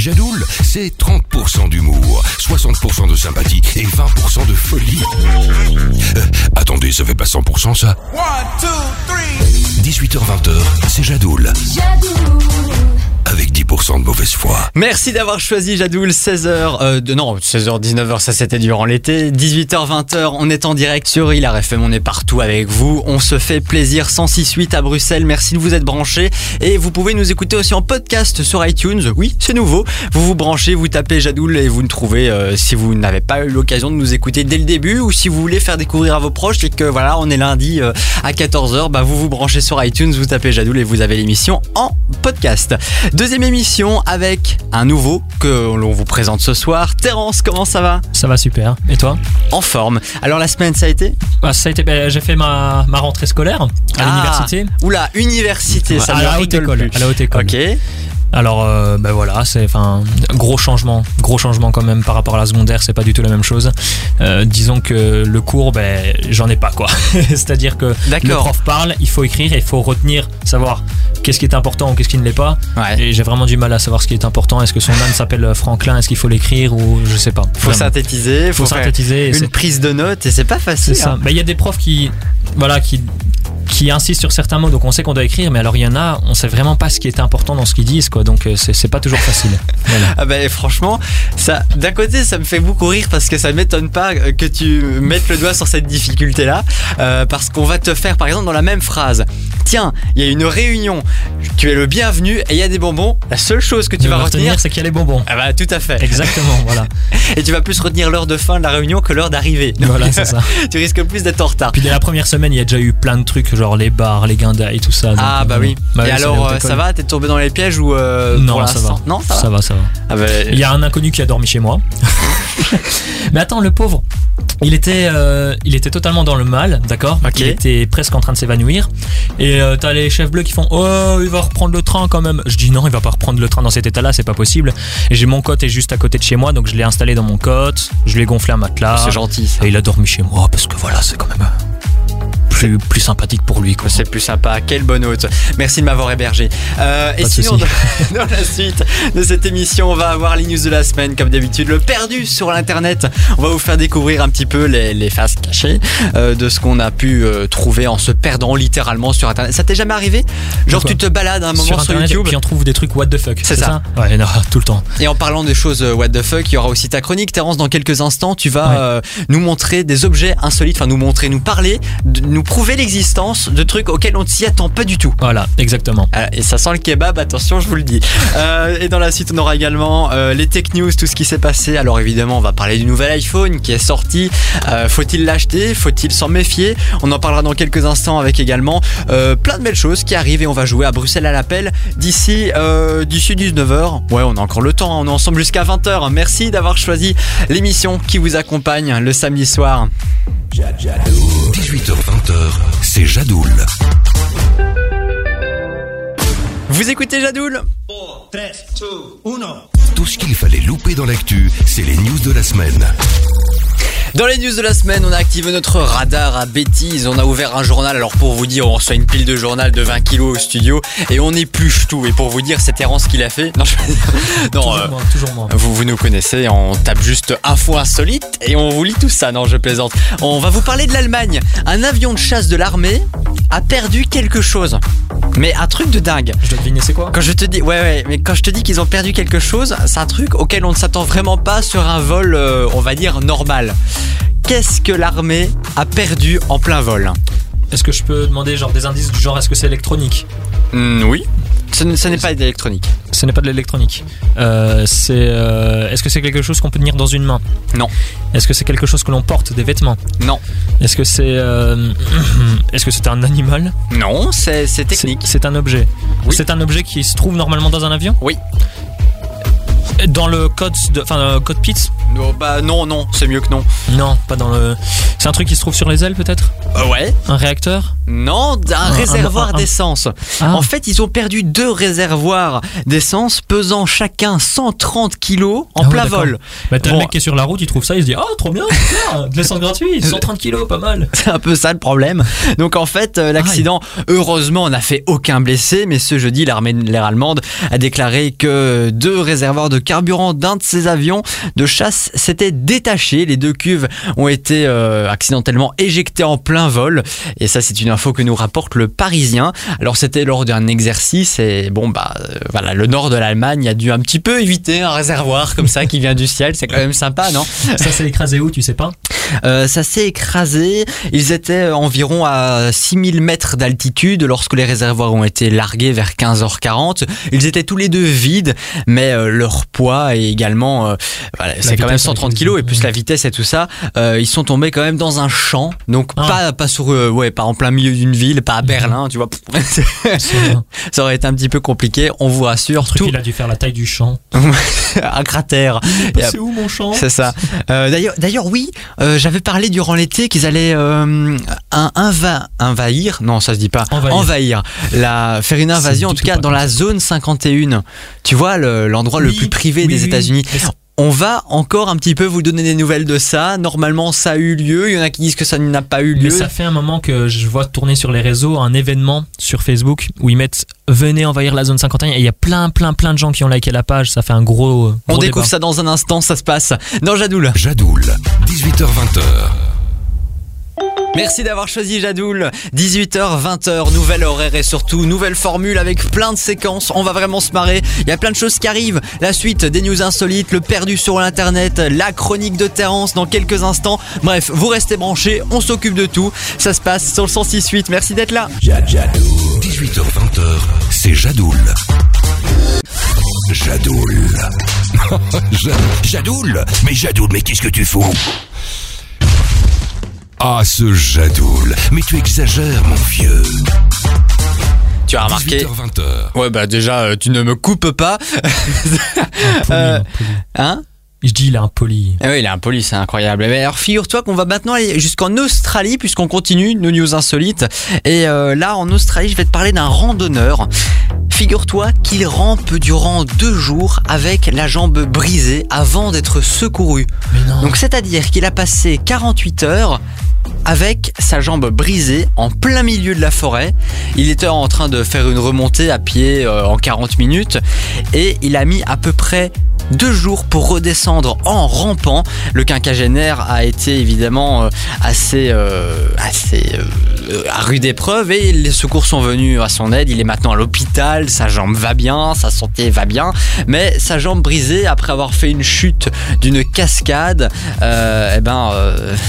Jadoul, c'est 30% d'humour, 60% de sympathie et 20% de folie. Euh, attendez, ça fait pas 100% ça? 18h20h, c'est Jadoul. Avec 10% de mauvaise foi. Merci d'avoir choisi Jadoul 16h euh, non 16h 19h ça c'était durant l'été. 18h 20h on est en direct sur Il FM on est partout avec vous. On se fait plaisir. 106.8 à Bruxelles. Merci de vous être branchés. Et vous pouvez nous écouter aussi en podcast sur iTunes. Oui c'est nouveau. Vous vous branchez vous tapez Jadoul et vous nous trouvez euh, si vous n'avez pas eu l'occasion de nous écouter dès le début ou si vous voulez faire découvrir à vos proches et que voilà on est lundi euh, à 14h bah vous vous branchez sur iTunes vous tapez Jadoul et vous avez l'émission en podcast deuxième émission avec un nouveau que l'on vous présente ce soir. Terence, comment ça va? Ça va super. Et toi? En forme. Alors la semaine, ça a été? Bah, Ça a été. bah, j'ai fait ma, ma rentrée scolaire à Ah, l'université. Oula, université, ça à la haute école. À la haute école. Ok. Alors, euh, ben voilà, c'est enfin gros changement, gros changement quand même par rapport à la secondaire, c'est pas du tout la même chose. Euh, disons que le cours, ben j'en ai pas quoi. C'est-à-dire que le prof parle, il faut écrire, il faut retenir, savoir qu'est-ce qui est important ou qu'est-ce qui ne l'est pas. Ouais. Et j'ai vraiment du mal à savoir ce qui est important. Est-ce que son âne s'appelle Franklin? Est-ce qu'il faut l'écrire ou je sais pas. Faut Vraiment. synthétiser, faut, Faut synthétiser. une prise de notes et c'est pas facile. C'est ça. hein. Ben, Il y a des profs qui, voilà, qui, qui insistent sur certains mots, donc on sait qu'on doit écrire, mais alors il y en a, on sait vraiment pas ce qui est important dans ce qu'ils disent, quoi. Donc euh, c'est pas toujours facile. Voilà. Ah ben franchement, ça d'un côté ça me fait beaucoup rire parce que ça m'étonne pas que tu mettes le doigt sur cette difficulté là parce qu'on va te faire par exemple dans la même phrase. Tiens, il y a une réunion, tu es le bienvenu et il y a des bonbons. La seule chose que tu vas retenir, c'est qu'il y a les bonbons. ah bah tout à fait. Exactement, voilà. Et tu vas plus retenir l'heure de fin de la réunion que l'heure d'arrivée. Voilà, c'est ça. tu risques plus d'être en retard. Puis dès la première semaine, il y a déjà eu plein de trucs, genre les bars, les guindas et tout ça. Ah euh, bah oui. bah et oui, c'est alors euh, ça va? T'es tombé dans les pièges ou euh, pour Non, ça va. Non, ça va. Ça va, ça va. Ah bah, Il y a un inconnu qui a dormi chez moi. Mais attends, le pauvre, il était, euh, il était totalement dans le mal, d'accord? Ok. Il était presque en train de s'évanouir. Et euh, t'as les chefs bleus qui font Oh, il va reprendre le train quand même. Je dis non, il va pas reprendre le train dans cet état-là, c'est pas possible. Et j'ai mon cote est juste à côté de chez moi, donc je l'ai installé dans mon cote, je lui ai gonflé un matelas. c'est gentil. ça. Et il a dormi chez moi parce que voilà, c'est quand même euh, plus, plus sympathique pour lui. Quoi. C'est plus sympa, quel bon hôte. Merci de m'avoir hébergé. Euh, et sinon, dans, dans la suite de cette émission, on va avoir les news de la semaine, comme d'habitude, le perdu sur l'internet. On va vous faire découvrir un petit peu les, les faces cachées euh, de ce qu'on a pu euh, trouver en se perdant littéralement sur internet. Ça t'est jamais arrivé? Genre, tu te balades un moment sur, Internet, YouTube et puis on trouve des trucs what the fuck. C'est ça. Ouais, non, tout le temps. Et en parlant des choses what the fuck, il y aura aussi ta chronique. Terence, dans quelques instants, tu vas Ouais. nous montrer des objets insolites, enfin nous montrer, nous parler, nous prouver l'existence de trucs auxquels on ne s'y attend pas du tout. Voilà, exactement. Ah, Et ça sent le kebab, attention, je vous le dis. Euh, et dans la suite, on aura également euh, les tech news, tout ce qui s'est passé. Alors évidemment, on va parler du nouvel iPhone qui est sorti. Euh, Faut-il l'acheter? Faut-il s'en méfier? On en parlera dans quelques instants avec également euh, plein de belles choses qui arrivent et on va jouer à Bruxelles à l'appel d'ici euh, d'ici 19h. Ouais, on a encore le temps, hein. on est ensemble jusqu'à 20h. Merci d'avoir choisi l'émission qui vous accompagne le samedi soir. 18h20h, c'est Jadoul. Vous écoutez Jadoul Tout ce qu'il fallait louper dans l'actu, c'est les news de la semaine. Dans les news de la semaine, on a activé notre radar à bêtises. On a ouvert un journal. Alors pour vous dire, on reçoit une pile de journal de 20 kilos au studio et on épluche tout. Et pour vous dire, c'est Terence qui l'a fait. Non, je... non toujours euh, moi, toujours moi. vous, vous nous connaissez, on tape juste info insolite et on vous lit tout ça. Non, je plaisante. On va vous parler de l'Allemagne. Un avion de chasse de l'armée a perdu quelque chose. Mais un truc de dingue. Je dois deviner c'est quoi? Quand je te dis, ouais, ouais, mais quand je te dis qu'ils ont perdu quelque chose, c'est un truc auquel on ne s'attend vraiment pas sur un vol, euh, on va dire, normal. Qu'est-ce que l'armée a perdu en plein vol Est-ce que je peux demander genre des indices du genre est-ce que c'est électronique Hmm, Oui. Ce, n- ce n'est pas d'électronique. Ce n'est pas de l'électronique. Euh, c'est euh, est-ce que c'est quelque chose qu'on peut tenir dans une main Non. Est-ce que c'est quelque chose que l'on porte des vêtements Non. Est-ce que c'est euh, est-ce que c'est un animal Non, c'est c'est technique. C'est c'est un objet. Oui. C'est un objet qui se trouve normalement dans un avion Oui. Dans le code de enfin cockpit Non, bah non, non, c'est mieux que non. Non, pas dans le. C'est un truc qui se trouve sur les ailes peut-être Euh, ouais. Un réacteur Non, Un- réservoir un- un- d'essence. Ah. En fait, ils ont perdu deux réservoirs d'essence pesant chacun 130 kilos en Ah ouais, plein d'accord. vol. Bah, t'as Bon. le mec qui est sur la route, il trouve ça, il se dit Oh, trop bien, super, de l'essence gratuite, 130 kilos, pas mal. C'est un peu ça le problème. Donc en fait, euh, l'accident, heureusement, n'a fait aucun blessé, mais ce jeudi, l'armée de l'air allemande a déclaré que deux réservoirs de carburant d'un de ses avions de chasse s'étaient détachés. Les deux cuves ont été euh, accidentellement éjectées en plein vol. Et ça, c'est une info que nous rapporte le Parisien. Alors c'était lors d'un exercice et bon bah euh, voilà, le nord de l'Allemagne a dû un petit peu éviter un réservoir comme ça qui vient du ciel. C'est quand même sympa, non? Ça s'est écrasé où, tu sais pas? Euh, ça s'est écrasé. Ils étaient environ à 6000 mètres d'altitude lorsque les réservoirs ont été largués vers 15h40. Ils étaient tous les deux vides, mais leur poids et également, euh, voilà, c'est quand même vitesse 130 avec kilos et plus la vitesse et tout ça. euh, ils sont tombés quand même dans un champ, donc Ah. pas pas sur, euh, ouais, pas en plein milieu d'une ville, pas à Berlin, tu vois. ça aurait été un petit peu compliqué. On vous rassure, Le truc, tout il a dû faire la taille du champ. un cratère. C'est où mon champ? C'est ça. Euh, d'ailleurs, d'ailleurs, oui, euh, j'avais parlé durant l'été qu'ils allaient euh, un, inva- envahir, non, ça se dit pas, Envahir. la, faire une invasion, en tout tout cas dans la zone 51. Tu vois, le- l'endroit le Oui, plus oui, des oui. États-Unis. On va encore un petit peu vous donner des nouvelles de ça. Normalement, ça a eu lieu. Il y en a qui disent que ça n'a pas eu lieu. Mais ça fait un moment que je vois tourner sur les réseaux un événement sur Facebook où ils mettent venez envahir la zone 51 et il y a plein plein plein de gens qui ont liké la page, ça fait un gros, gros On découvre débat. ça dans un instant, ça se passe dans Jadoul. Jadoul, 18h20h. Merci d'avoir choisi Jadoul. 18h, 20h, nouvel horaire et surtout nouvelle formule avec plein de séquences. On va vraiment se marrer. Il y a plein de choses qui arrivent. La suite des news insolites, le perdu sur l'internet, la chronique de Terence dans quelques instants. Bref, vous restez branchés, on s'occupe de tout. Ça se passe sur le 106.8. Merci d'être là. 18h20h, c'est Jadoul. Jadoul. Ja- Jadoul Mais Jadoul, mais qu'est-ce que tu fous? Ah, ce Jadoul. Mais tu exagères, mon vieux. Tu as remarqué 18h20h. Ouais, bah déjà, euh, tu ne me coupes pas. Impoli, Euh, impoli. Hein Je dis il est impoli. Ah oui, il est impoli, c'est incroyable. Mais alors, figure-toi qu'on va maintenant aller jusqu'en Australie, puisqu'on continue nos news insolites. Et euh, là, en Australie, je vais te parler d'un randonneur. Figure-toi qu'il rampe durant deux jours avec la jambe brisée avant d'être secouru. Donc, c'est-à-dire qu'il a passé 48 heures avec sa jambe brisée en plein milieu de la forêt. Il était en train de faire une remontée à pied euh, en 40 minutes et il a mis à peu près deux jours pour redescendre en rampant. Le quinquagénaire a été évidemment euh, assez, euh, assez à rude épreuve et les secours sont venus à son aide. Il est maintenant à l'hôpital, sa jambe va bien, sa santé va bien, mais sa jambe brisée après avoir fait une chute d'une cascade, eh ben,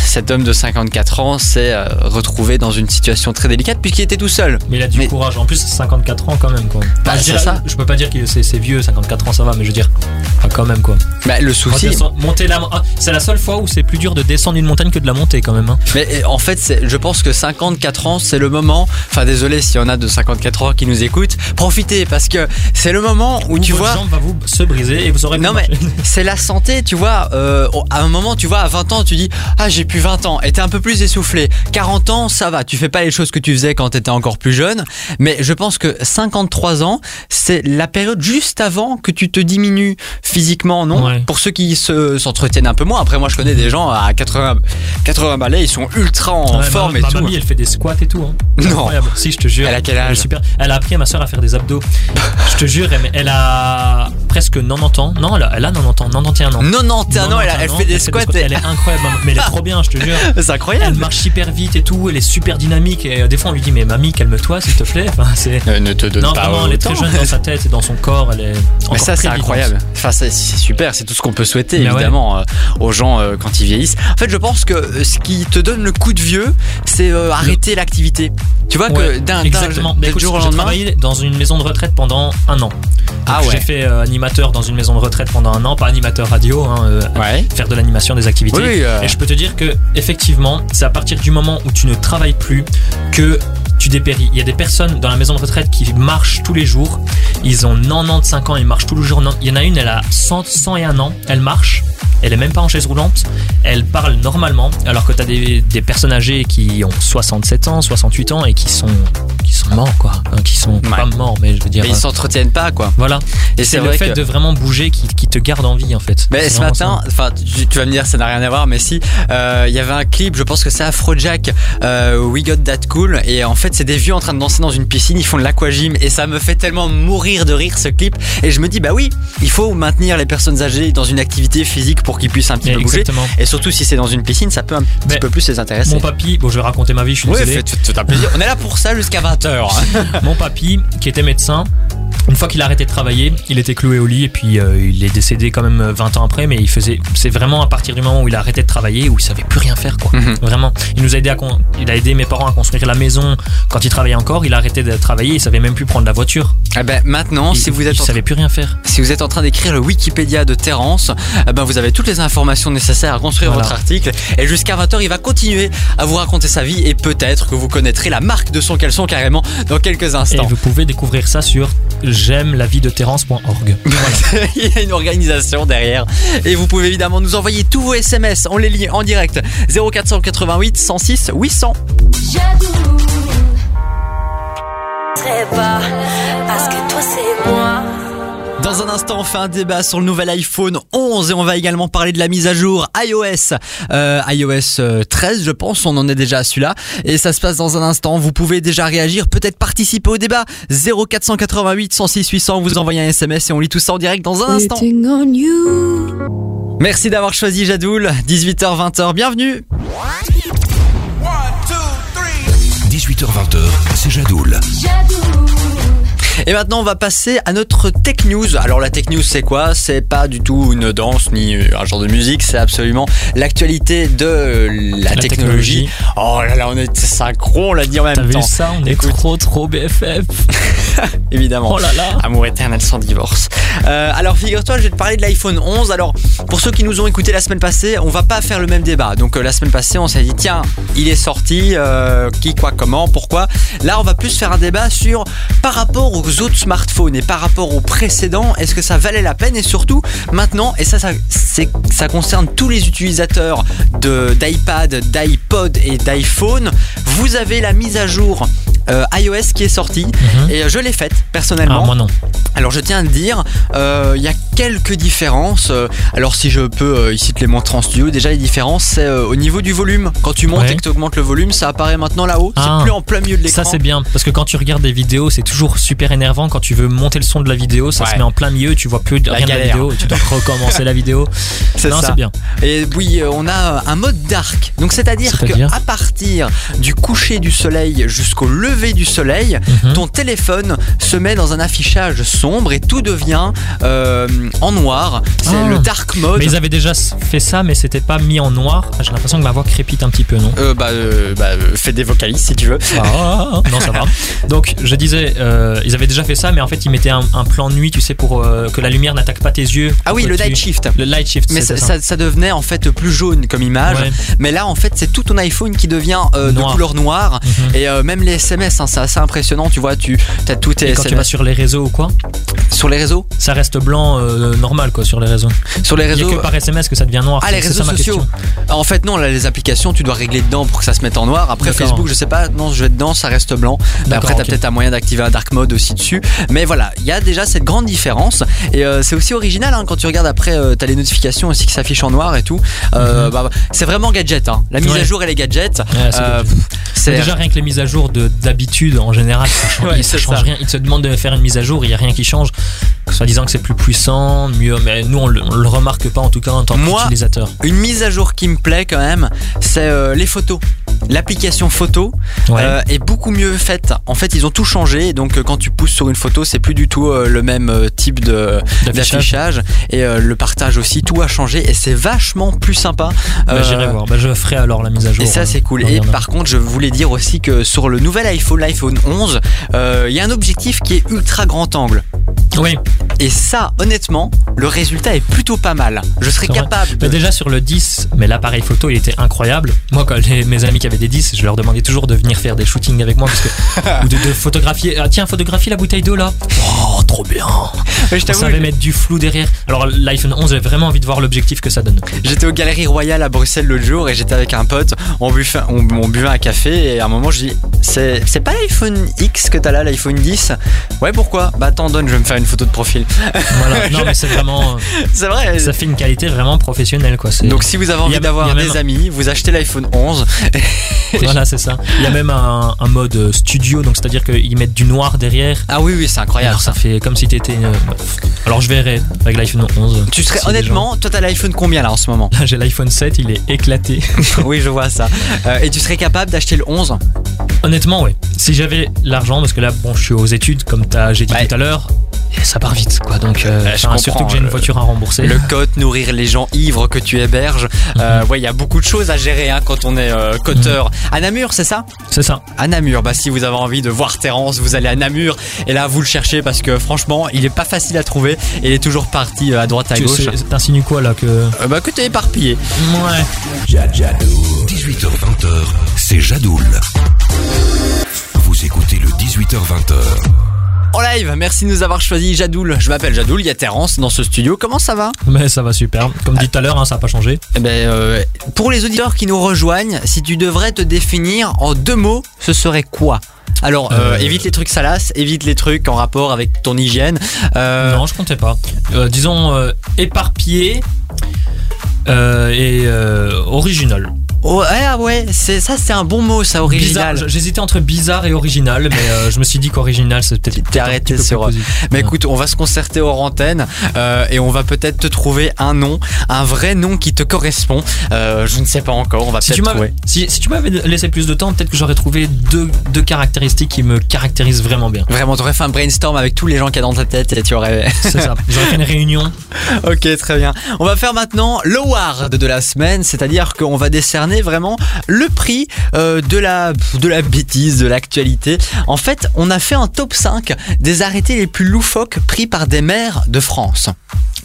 cet homme de 54 ans s'est euh, retrouvé dans une situation très délicate puisqu'il était tout seul. Mais il a du Mais- courage. En plus, 54 ans quand même quoi. Bah, je, c'est dirais- ça. je peux pas dire que c'est vieux, 54 ans ça va, mais je veux dire, enfin, quand même quoi. Bah, le souci, monter la, ah, c'est la seule fois où c'est plus dur de descendre une montagne que de la monter quand même. hein. Mais en fait, je pense que 54 ans, c'est le moment. Enfin, désolé s'il y en a de 54 ans qui nous écoutent. Profitez parce que c'est le moment où, Où tu vois. jambe va vous se briser et vous aurez Non mais c'est la santé, tu vois. euh, à un moment, tu vois, à 20 ans, tu dis ah j'ai plus 20 ans, et t'es un peu plus essoufflé. 40 ans, ça va, tu fais pas les choses que tu faisais quand t'étais encore plus jeune. Mais je pense que 53 ans, c'est la période juste avant que tu te diminues physiquement, non? Ouais. Pour ceux qui se s'entretiennent un peu moins. Après, moi, je connais des gens à 80 80 balais, ils sont ultra en Ouais, forme ma, et ma tout. mamie, elle fait des squats et tout. hein. Non. Incroyable. Si, je te jure. Elle a quel âge? Super. Elle a appris à ma soeur à faire des abdos. je te jure, elle, elle a presque 90 ans. Non, elle a, elle a 90 ans, 91 ans. 91 ans, elle, elle 91 fait des squats. Elle est incroyable, mais elle est trop bien, je te jure. C'est Elle marche hyper vite et tout, elle est super dynamique. Et euh, des fois, on lui dit, mais mamie, calme-toi, s'il te plaît. Enfin, c'est. Euh, ne te donne Non, pas vraiment, elle est très jeune dans sa tête et dans son corps. Elle est. Mais ça, c'est incroyable. Enfin, c'est c'est super. C'est tout ce qu'on peut souhaiter, Mais ouais. évidemment, euh, aux gens euh, quand ils vieillissent. En fait, je pense que ce qui te donne le coup de vieux, c'est euh, arrêter l'activité. Tu vois que Ouais, d'un d'un- exactement. d'un Mais écoute, jour au j'ai lendemain. travaillé dans une maison de retraite pendant un an. Donc, Ah ouais. J'ai fait euh, animateur dans une maison de retraite pendant un an, pas animateur radio, hein, euh, Ouais. faire de l'animation des activités. Oui, euh. Et je peux te dire que effectivement, c'est à partir du moment où tu ne travailles plus que tu dépéris. Il y a des personnes dans la maison de retraite qui marchent tous les jours. Ils ont 95 ans, ils marchent tous les jours. Il y en a une, elle a 100, 101 ans, elle marche Elle est même pas en chaise roulante. Elle parle normalement, alors que t'as des, des personnes âgées qui ont 67 ans, 68 ans et qui sont qui sont morts quoi, Hein, qui sont pas morts, mais je veux dire. Mais ils euh, s'entretiennent pas, quoi. voilà. Et c'est le vrai fait que- de vraiment bouger qui, qui te garde en vie en fait. Mais ce matin, enfin, tu, tu vas me dire, ça n'a rien à voir, mais si, euh, il y avait un clip, je pense que c'est Afrojack, euh, We Got That Cool, et en fait, c'est des vieux en train de danser dans une piscine, ils font de l'aquagym, et ça me fait tellement mourir de rire ce clip, et je me dis, bah oui, il faut maintenir les personnes âgées dans une activité physique pour qu'ils puissent un petit ça. peu bouger, Exactement. et surtout si c'est dans une piscine, ça peut un petit Mais peu plus les intéresser. Mon papy, bon je vais raconter ma vie, je suis désolé. un plaisir. On est là pour ça jusqu'à 20h. Mon papy, qui était médecin, une fois qu'il a arrêté de travailler, il était cloué au lit et puis euh, il est décédé quand même 20 ans après. Mais il faisait, c'est vraiment à partir du moment où il a arrêté de travailler où il savait plus rien faire quoi. Mhm. Vraiment, il nous a aidé à, con- il a aidé mes parents à construire la maison quand il travaillait encore. Il a arrêté de travailler, il savait même plus prendre la voiture. Eh ben, maintenant, il, si vous êtes il en savait plus rien faire. Si vous êtes en train d'écrire le Wikipédia de Terence, eh ben vous avez toutes les informations nécessaires à construire Voilà. votre article. Et jusqu'à 20h, il va continuer à vous raconter sa vie et peut-être que vous connaîtrez la marque de son caleçon carrément dans quelques Et instants. vous pouvez découvrir ça sur j'aime la vie de Terence.org. Voilà. il y a une organisation derrière. Et vous pouvez évidemment nous envoyer tous vos SMS. On les lit en direct. 0488 106 800. Très bas, parce que toi c'est moi. Dans un instant, on fait un débat sur le nouvel iPhone 11 et on va également parler de la mise à jour iOS. Euh, iOS euh, 13, je pense, on en est déjà à celui-là. Et ça se passe dans un instant. Vous pouvez déjà réagir, peut-être participer au débat. 0488 106 800, vous envoyez un SMS et on lit tout ça en direct dans un instant. Merci d'avoir choisi Jadoul. 18h, 20h, bienvenue. 18h20h, c'est Jadoul. Jaloux. Et maintenant, on va passer à notre tech news. Alors, la tech news, c'est quoi? C'est pas du tout une danse ni un genre de musique. C'est absolument l'actualité de la, La technologie. technologie. Oh là là, on est synchro, on l'a dit en même T'as vu temps. ça? On est trop trop BFF. Évidemment. Oh là là. Amour éternel sans divorce. Euh, alors figure-toi, je vais te parler de l'iPhone 11. Alors pour ceux qui nous ont écouté la semaine passée, on va pas faire le même débat. Donc euh, la semaine passée, on s'est dit tiens, il est sorti, euh, qui, quoi, comment, pourquoi? Là, on va plus faire un débat sur par rapport aux autres smartphones et par rapport aux précédents, est-ce que ça valait la peine et surtout maintenant, et ça, ça, ça concerne tous les utilisateurs de d'iPad, d'iPod et d'iPhone, vous avez la mise à jour euh, iOS qui est sortie Mhm. et euh, je l'ai faite personnellement. Ah, moi non. Alors je tiens à le dire, euh, il y a quelques différences. euh, alors si je peux ici te les montrer en studio, déjà les différences c'est au niveau du volume. Quand tu montes Ouais. et que tu augmentes le volume, ça apparaît maintenant là-haut. Ah. c'est plus en plein milieu de l'écran. Ça c'est bien parce que quand tu regardes des vidéos, c'est toujours super énervant quand tu veux monter le son de la vidéo, ça Ouais. se met en plein milieu, tu vois plus La rien de la vidéo, et tu dois recommencer la vidéo. C'est non, ça. c'est bien. Et oui, euh, on a un mode dark. Donc c'est-à-dire qu'à partir du coucher du soleil jusqu'au lever du soleil, Mhm. ton téléphone se met dans un affichage sombre et tout devient euh, en noir. C'est Ah. le dark mode. Mais ils avaient déjà fait ça, mais c'était pas mis en noir. Ah, J'ai l'impression que ma voix crépite un petit peu, non? Euh, bah, euh, bah, euh, fais des vocalises si tu veux. Ah, non, ça va. Donc, je disais, euh, ils avaient déjà fait ça, mais en fait, ils mettaient un, un plan nuit, tu sais, pour euh, que la lumière n'attaque pas tes yeux. Ah oui, le tu- night shift. Le light shift, Mais ça, ça. ça- ça devenait en fait plus jaune comme image. Ouais. Mais là, en fait, c'est tout ton iPhone qui devient euh, de couleur noire. Mhm. Et euh, même les SMS, hein, c'est assez impressionnant. Tu vois, tu as tous tes Et quand tu vas SMS sur les réseaux ou quoi, sur les réseaux. ça reste blanc euh, normal, quoi, sur les réseaux. Sur les Il y a réseaux. que par SMS que ça devient noir. Ah, les réseaux sociaux. En fait, non, là, les applications, tu dois régler dedans pour que ça se mette en noir. Après. Facebook, je sais pas, non, je vais dedans, ça reste blanc. Mais après, t'as ok. peut-être un moyen d'activer un dark mode aussi dessus. Mais voilà, il y a déjà cette grande différence. Et euh, c'est aussi original, hein, quand tu regardes après, euh, t'as les notifications aussi qui s'affichent en noir et tout. Euh, bah, c'est vraiment gadget, hein. La mise Mhm. Ouais. à jour, elle est gadget. Ouais, c'est Euh, c'est Déjà, rien que les mises à jour de- d'habitude, en général, ça change, Ouais, ça c'est change ça. rien. Ils te demandent de faire une mise à jour, il n'y a rien qui change. Soit disant que c'est plus puissant, mieux. Mais nous, on le, on le remarque pas, en tout cas, en tant Moi, qu'utilisateur. Une mise à jour qui me plaît quand même, c'est les photos. L'application photo Ouais. euh, est beaucoup mieux faite. En fait, ils ont tout changé. Donc, euh, quand tu pousses sur une photo, c'est plus du tout euh, le même type de D'affichage. Et euh, le partage aussi, tout a changé. Et c'est vachement plus sympa. Bah, J'irai voir. Bah, je ferai alors la mise à jour. Et ça, c'est cool. Et par contre, je voulais dire aussi que sur le nouvel iPhone, l'iPhone 11, euh, il y a un objectif qui est ultra grand angle. Oui, Et ça, honnêtement, le résultat est plutôt pas mal. Je serais capable de... Mais déjà sur le 10, mais l'appareil photo il était incroyable. Moi quand les- mes amis qui des 10, je leur demandais toujours de venir faire des shootings avec moi parce que ou de, de photographier. Ah, tiens, photographie la bouteille d'eau là. Oh, trop bien. Mais je On savait mettre du flou derrière. Alors l'iPhone 11, j'ai vraiment envie de voir l'objectif que ça donne. J'étais aux Galeries Royales à Bruxelles l'autre jour et j'étais avec un pote. On buvait, on, on buvait un café et à un moment je dis c'est, c'est pas l'iPhone X que t'as là, l'iPhone 10 Ouais, pourquoi? Bah t'en donnes, je vais me faire une photo de profil. Voilà. Non mais c'est vraiment, c'est vrai. ça fait une qualité vraiment professionnelle quoi. C'est- Donc si vous avez envie d'avoir des même- amis, vous achetez l'iPhone 11. Voilà, c'est ça. Il y a même un, un mode studio, donc c'est-à-dire qu'ils mettent du noir derrière. Ah oui, oui, c'est incroyable. Alors ça fait comme si t'étais. euh, Alors je verrai avec l'iPhone 11. Tu serais Si honnêtement, toi t'as l'iPhone combien là en ce moment? Gens- Là j'ai l'iPhone 7, il est éclaté. Oui, je vois ça. Euh, et tu serais capable d'acheter le 11 Honnêtement, ouais. Si j'avais l'argent, parce que là, bon, je suis aux études, comme t'as, j'ai dit Ouais. tout à l'heure, et ça part vite, quoi. Donc, euh, je surtout que j'ai une voiture à rembourser. Le code, nourrir les gens ivres que tu héberges. Euh, ouais, il y a beaucoup de choses à gérer hein, quand on est euh, coteur. À Namur, c'est ça C'est ça. À Namur, bah si vous avez envie de voir Terence, vous allez à Namur et là vous le cherchez parce que franchement, il est pas facile à trouver et il est toujours parti euh, à droite à Tu gauche. T'insinues quoi, là, que. Euh, bah que t'es éparpillé. Ouais. 18h20h, c'est Jadoul. Vous écoutez le 18h20h. En live, merci de nous avoir choisi Jadoul. Je m'appelle Jadoul, il y a Terence dans ce studio. Comment ça va? Mais ça va super. Comme dit tout à l'heure, hein, ça n'a pas changé. Eh ben, euh, pour les auditeurs qui nous rejoignent, si tu devrais te définir en deux mots, ce serait quoi? Alors, euh, Euh, évite les trucs salaces, évite les trucs en rapport avec ton hygiène. Euh, Non, je comptais pas. Disons, éparpillé. et original. Oh, ouais, ah ouais, c'est ça, c'est un bon mot, ça, original. Bizarre. J'hésitais entre bizarre et original, mais euh, je me suis dit qu'original, c'est peut-être. T'es arrêté sur- plus positif. Mais écoute, on va se concerter hors antenne euh, et on va peut-être te trouver un nom, un vrai nom qui te correspond. Euh, je ne sais pas encore, on va Si peut-être trouver. si, si tu m'avais laissé plus de temps, peut-être que j'aurais trouvé deux, deux caractéristiques qui me caractérisent vraiment bien. Vraiment, t'aurais fait un brainstorm avec tous les gens qu'il y a dans ta tête et tu aurais. C'est ça. J'aurais fait une réunion. ok, très bien. On va faire maintenant l'award de la semaine, c'est-à-dire qu'on va décerner vraiment le prix euh, de, la, de la bêtise, de l'actualité. En fait, on a fait un top 5 des arrêtés les plus loufoques pris par des maires de France.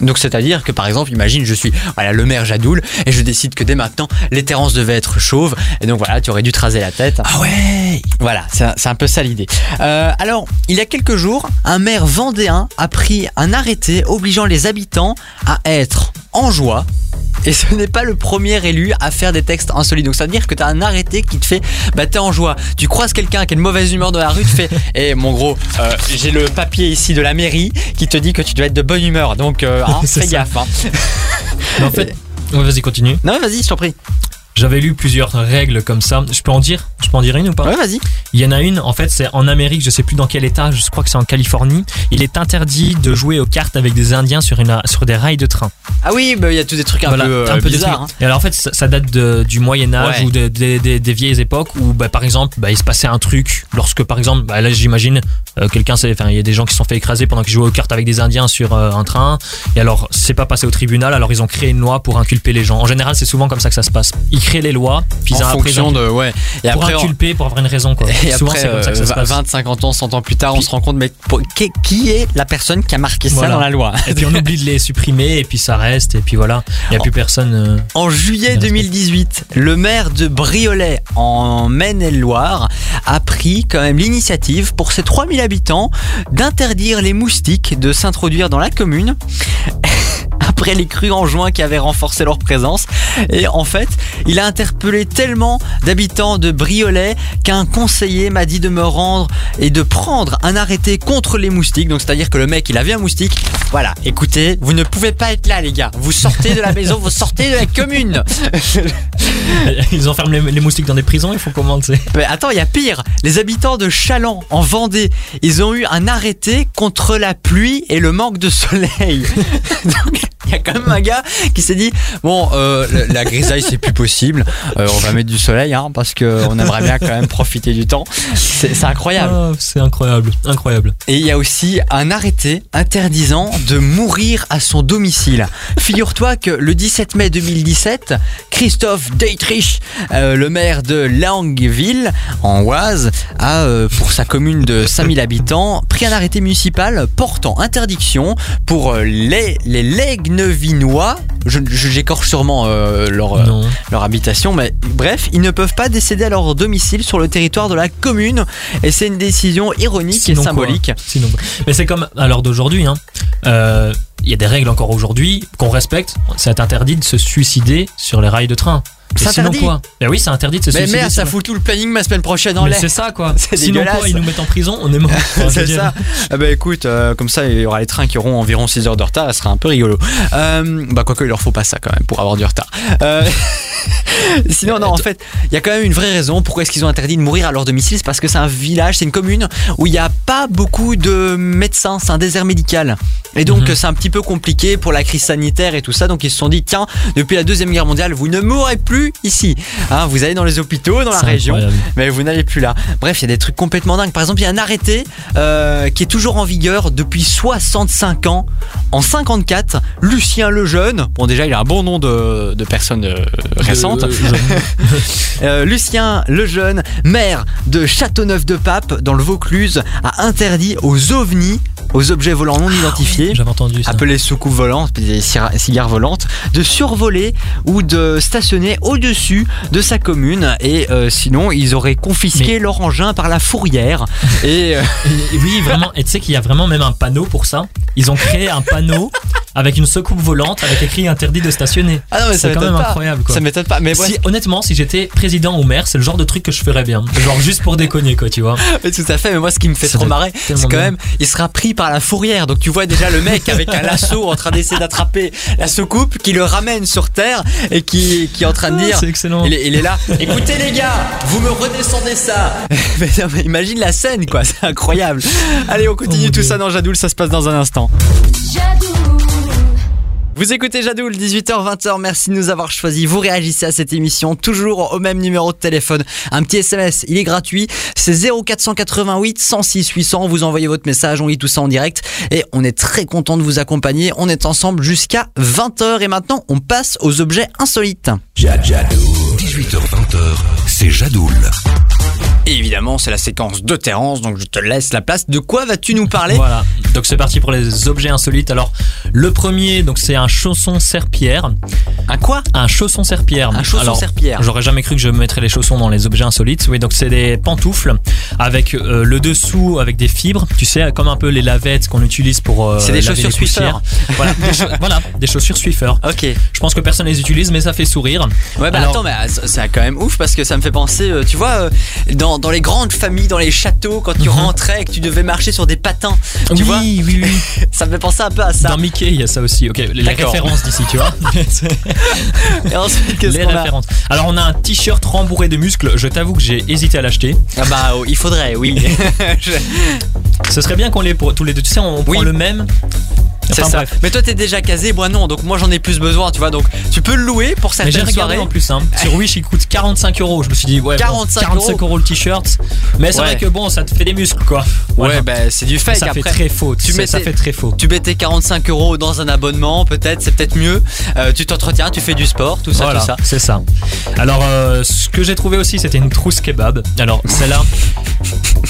Donc c'est-à-dire que par exemple, imagine je suis voilà le maire Jadoul et je décide que dès maintenant les terrances devaient être chauves et donc voilà tu aurais dû te raser la tête. Ah ouais Voilà, c'est un, c'est un peu ça l'idée. Euh, alors, il y a quelques jours, un maire vendéen a pris un arrêté obligeant les habitants à être en joie. Et ce n'est pas le premier élu à faire des textes insolites. Donc ça veut dire que tu as un arrêté qui te fait, bah t'es en joie. Tu croises quelqu'un qui a une mauvaise humeur dans la rue, tu fais, et mon gros, euh, j'ai le papier ici de la mairie qui te dit que tu dois être de bonne humeur. Donc euh, hein, fais gaffe. hein. Mais en fait, ouais, vas-y, continue. Non, vas-y, je t'en prie. J'avais lu plusieurs règles comme ça. Je peux en dire? Je peux en dire une ou pas? Ouais, vas-y. Il y en a une, en fait, c'est en Amérique, je sais plus dans quel état, je crois que c'est en Californie. Il est interdit de jouer aux cartes avec des Indiens sur, une, sur des rails de train. Ah oui, bah, il y a tous des trucs un Voilà, peu, euh, un peu des bizarres. trucs. Et alors en fait, ça, ça date de- du Moyen Âge Ouais. ou de- de- de- des vieilles époques où, bah, par exemple, bah, il se passait un truc lorsque, par exemple, bah, là j'imagine, euh, quelqu'un, enfin, il y a des gens qui se sont fait écraser pendant qu'ils jouaient aux cartes avec des Indiens sur euh, un train. Et alors, c'est pas passé au tribunal. Alors ils ont créé une loi pour inculper les gens. En général, c'est souvent comme ça que ça se passe. Ils créent les lois, puis en ils fonction de ouais et pour après inculper pour avoir une raison quoi. et Souvent après comme ça que ça euh, se passe. 20 50 ans 100 ans plus tard on se rend compte mais pour- qui, est la personne qui a marqué ça dans la loi? Et puis on oublie de les supprimer et puis ça reste et puis voilà. Il y a plus personne. euh, En juillet Merci. 2018, le maire de Briolet en Maine-et-Loire a pris quand même l'initiative pour ses 3000 habitants d'interdire les moustiques de s'introduire dans la commune. Après les crues en juin qui avaient renforcé leur présence. Et en fait, il a interpellé tellement d'habitants de Briolet qu'un conseiller m'a dit de me rendre et de prendre un arrêté contre les moustiques. Donc c'est-à-dire que le mec, il avait un moustique. Voilà, écoutez, vous ne pouvez pas être là les gars. Vous sortez de la maison, vous sortez de la commune. Ils enferment les, les moustiques dans des prisons. Il faut sais. Mais attends, il y a pire. Les habitants de Chaland, en Vendée, ils ont eu un arrêté contre la pluie et le manque de soleil. Donc, il y a quand même un gars qui s'est dit bon, euh, la- la grisaille c'est plus possible. Euh, on va mettre du soleil, hein, parce que on aimerait bien quand même profiter du temps. C'est incroyable. Ah, c'est incroyable, incroyable. Et il y a aussi un arrêté interdisant de mourir à son domicile. Figure-toi que le 17 mai 2017, Christophe Deitrich, euh, le maire de Langueville, en Oise, a, pour sa commune de 5000 habitants, pris un arrêté municipal portant interdiction pour les, les Legnevinois, je- j'écorche sûrement euh, leur, euh, leur habitation, mais bref, ils ne peuvent pas décéder à leur domicile sur le territoire de la commune, et c'est une décision ironique Sinon et symbolique. Sinon. Mais c'est comme à l'heure d'aujourd'hui. hein. Euh, Il y a des règles encore aujourd'hui qu'on respecte. C'est interdit de se suicider sur les rails de train. C'est sinon interdit quoi Ben oui, c'est interdit de se Mais suicider. merde, ça fout tout le planning ma semaine prochaine en Mais l'air. c'est ça quoi. C'est Sinon dégueulasse. quoi, ils nous mettent en prison, on est mort. Enfin, je veux C'est dire. ça. Ah bah écoute, euh, comme ça il y aura les trains qui auront environ 6 heures de retard, ça sera un peu rigolo. Euh, bah quoique il leur faut pas ça quand même pour avoir du retard. Euh, Sinon non en fait, il y a quand même une vraie raison pourquoi est-ce qu'ils ont interdit de mourir à leur domicile, c'est parce que c'est un village, c'est une commune où il n'y a pas beaucoup de médecins, c'est un désert médical. Et donc Mhm. c'est un petit peu compliqué pour la crise sanitaire et tout ça, donc ils se sont dit tiens, depuis la deuxième guerre mondiale, vous ne mourrez plus ici. Hein, vous allez dans les hôpitaux, dans la région, incroyable. mais vous n'allez plus là. Bref, il y a des trucs complètement dingues. Par exemple, il y a un arrêté euh, qui est toujours en vigueur depuis 65 ans. En 54, Lucien Lejeune, bon déjà il a un bon nom de, de personne euh, récente. Euh, Euh, Lucien Lejeune, maire de Châteauneuf-de-Pape dans le Vaucluse, a interdit aux ovnis, aux objets volants non identifiés, J'avais entendu ça. volantes, des cigares volantes, de survoler ou de stationner au-dessus de sa commune. Et euh, sinon, ils auraient confisqué leur engin par la fourrière. Et euh, Et- oui, vraiment. Et tu sais qu'il y a vraiment même un panneau pour ça. Ils ont créé un panneau avec une secoupe volante avec écrit interdit de stationner. ah mais C'est quand même pas. incroyable quoi. Ça m'étonne pas. Mais Si- honnêtement, si j'étais président ou maire, c'est le genre de truc que je ferais bien. Genre juste pour déconner, quoi, tu vois. tout à fait. Mais moi, ce qui me fait trop marrer, c'est quand bien. même, il sera pris par la fourrière. Donc tu vois déjà le mec avec un lasso en train d'essayer d'attraper la soucoupe qui le ramène sur terre et qui, qui est en train de dire. Ah, c'est excellent. Il est, il est là. Écoutez les gars, vous me redescendez ça. mais non, mais imagine la scène quoi, c'est incroyable. Allez, on continue Oh tout Dieu. ça dans Jadoul, ça se passe dans un instant. Vous écoutez Jadoul, 18h-20h, merci de nous avoir choisis. Vous réagissez à cette émission, toujours au même numéro de téléphone. Un petit SMS, il est gratuit, c'est 0488 106 800. Vous envoyez votre message, on lit tout ça en direct et on est très content de vous accompagner. On est ensemble jusqu'à 20h et maintenant on passe aux objets insolites. Jad Jadou. 18h20h, c'est Jadoul. Et évidemment, c'est la séquence de Terence, donc je te laisse la place. De quoi vas-tu nous parler? Voilà. Donc c'est parti pour les objets insolites. Alors le premier, donc c'est un chausson serpillère. Un quoi? Un chausson serpillère. Un chausson Alors, serpillère. J'aurais jamais cru que je mettrais les chaussons dans les objets insolites. Oui, donc c'est des pantoufles avec euh, le dessous avec des fibres. Tu sais, comme un peu les lavettes qu'on utilise pour. euh, C'est des chaussures poussières. Voilà, voilà, des chaussures Swiffer. Ok. Je pense que personne les utilise, mais ça fait sourire. Ouais, bah Alors- attends, mais c'est quand même ouf parce que ça me fait penser, euh, tu vois, euh, dans, dans les grandes familles, dans les châteaux, quand tu Mhm. rentrais et que tu devais marcher sur des patins, tu oui, vois, oui, oui. ça me fait penser un peu à ça. Dans Mickey, il y a ça aussi. Ok, les références d'ici, tu vois. Et ensuite, qu'est-ce les qu'on a références. Alors, on a un t-shirt rembourré de muscles. Je t'avoue que j'ai hésité à l'acheter. Ah bah, oh, il faudrait, oui. Je- Ce serait bien qu'on l'ait pour tous les deux. Tu sais, on prend Oui. le même. C'est Enfin, ça. bref. Mais toi, t'es déjà casé, moi non, donc moi j'en ai plus besoin, tu vois. Donc tu peux le louer pour Mais j'ai certaines regardé soirées. en plus, hein. sur Wish il coûte 45 euros. Je me suis dit, ouais, bon, 45 45 euros le t-shirt. Mais c'est Ouais. vrai que bon, ça te fait des muscles quoi. Ouais, bah c'est du fake ça après. fait très faux. tu mets ça fait très faux. Tu mettais 45 euros dans un abonnement, peut-être, c'est peut-être mieux. Euh, tu t'entretiens, tu fais du sport, tout ça, voilà, tout ça. c'est ça. Alors, euh, ce que j'ai trouvé aussi, c'était une trousse kebab. Alors, celle-là,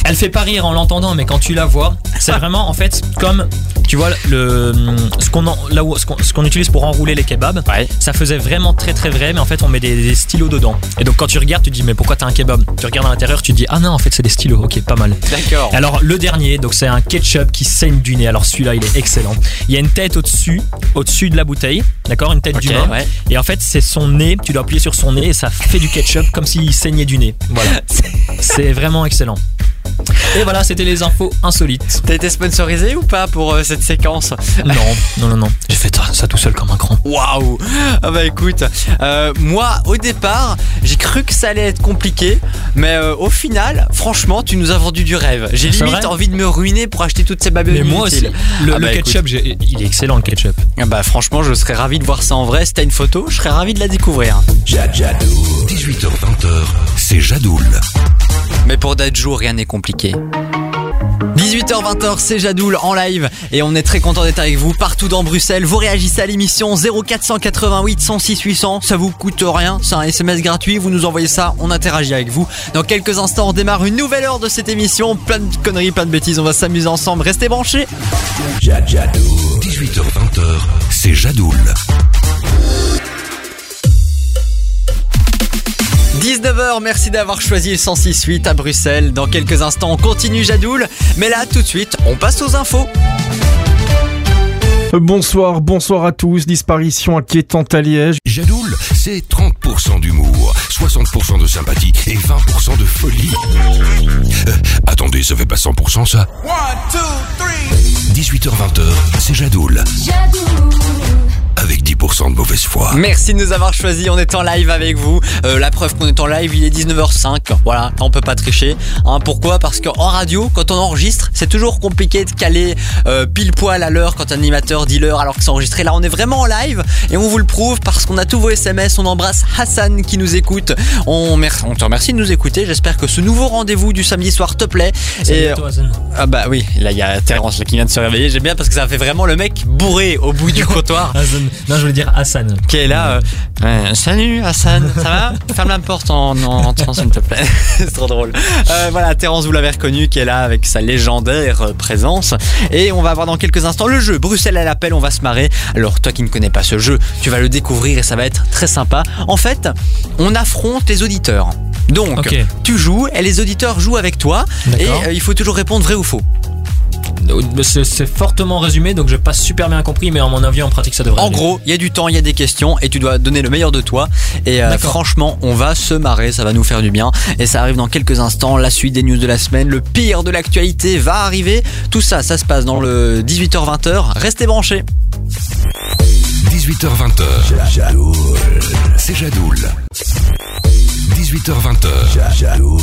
elle fait pas rire en l'entendant, mais quand tu la vois, c'est vraiment en fait comme, tu vois, le, ce qu'on en- là où, ce qu'on, ce qu'on utilise pour enrouler les kebabs. Ouais. Ça faisait vraiment très très vrai, mais en fait, on met des, des stylos dedans. Et donc, quand tu regardes, tu te dis, mais pourquoi t'as un kebab? Tu regardes à l'intérieur, tu te dis, ah non, en fait, c'est des stylos. Ok, pas mal. D'accord. Alors le dernier, donc c'est un ketchup qui saigne du nez. Alors celui-là, il est excellent. Il y a une tête au-dessus, au-dessus de la bouteille, d'accord, une tête Ok, d'humain. ouais. Et en fait, c'est son nez. Tu dois appuyer sur son nez et ça fait du ketchup comme s'il saignait du nez. Voilà, c'est vraiment excellent. Et voilà, c'était les infos insolites. T'as été sponsorisé ou pas pour euh, cette séquence? Non, non, non, non. J'ai fait ça, tout seul comme un grand. Waouh Ah bah écoute, euh, moi au départ, j'ai cru que ça allait être compliqué, mais euh, au final, franchement, tu nous as vendu du rêve. J'ai limite envie de me ruiner pour acheter toutes ces babioles Mais moi aussi, le, Ah le bah, ketchup, j'ai- il est excellent le ketchup. Ah bah franchement, je serais ravi de voir ça en vrai. Si t'as une photo, je serais ravi de la découvrir. Jad Jadou. 18h20h, c'est Jadoul. Mais pour Dajou, rien n'est compliqué. 18h20h, c'est Jadoul en live et on est très content d'être avec vous partout dans Bruxelles. Vous réagissez à l'émission 0488 106 800, ça vous coûte rien, c'est un SMS gratuit, vous nous envoyez ça, on interagit avec vous. Dans quelques instants, on démarre une nouvelle heure de cette émission, plein de conneries, plein de bêtises, on va s'amuser ensemble, restez branchés. 18h20h, c'est Jadoul. 19h, merci d'avoir choisi le 106.8 à Bruxelles. Dans quelques instants, on continue Jadoul, mais là tout de suite, on passe aux infos. Bonsoir, bonsoir à tous. Disparition inquiétante à Liège. Jadoul, c'est 30% d'humour, 60% de sympathie et 20% de folie. Euh, attendez, ça fait pas 100% ça? 18h20h, c'est Jadoul. Jadoul. Avec 10% de mauvaise foi. Merci de nous avoir choisis, on est en live avec vous. Euh, la preuve qu'on est en live, il est 19h05. Voilà, on peut pas tricher. Hein, pourquoi? Parce qu'en radio, quand on enregistre, c'est toujours compliqué de caler euh, pile poil à l'heure quand un animateur dit l'heure alors que c'est enregistré. Là, on est vraiment en live et on vous le prouve parce qu'on a tous vos SMS. On embrasse Hassan qui nous écoute. On, te remercie de nous écouter. J'espère que ce nouveau rendez-vous du samedi soir te plaît. Et- toi, Hassan. ah bah oui, là il y a Terence là, qui vient de se réveiller. J'aime bien parce que ça fait vraiment le mec bourré au bout du comptoir. Hassan. Non, je voulais dire Hassan. qui est là. euh, salut Hassan, ça va? Ferme la porte en, en entrant s'il te plaît. C'est trop drôle. Euh, voilà, Terence, vous l'avez reconnu, qui est là avec sa légendaire euh, présence. Et on va avoir dans quelques instants le jeu Bruxelles à l'appel, on va se marrer. Alors toi qui ne connais pas ce jeu, tu vas le découvrir et ça va être très sympa. En fait, on affronte les auditeurs. Donc, tu joues et les auditeurs jouent avec toi. Et euh, il faut toujours répondre vrai ou faux. C'est c'est fortement résumé, donc j'ai pas super bien compris, mais à mon avis, en pratique, ça devrait En aller. gros, il y a du temps, il y a des questions et tu dois donner le meilleur de toi. Et euh, franchement, on va se marrer, ça va nous faire du bien. Et ça arrive dans quelques instants, la suite des news de la semaine, le pire de l'actualité va arriver. Tout ça, ça se passe dans le 18h-20h. Restez branchés. 18h20h, Jadoul. C'est Jadoul. 18h20h, Jadoul.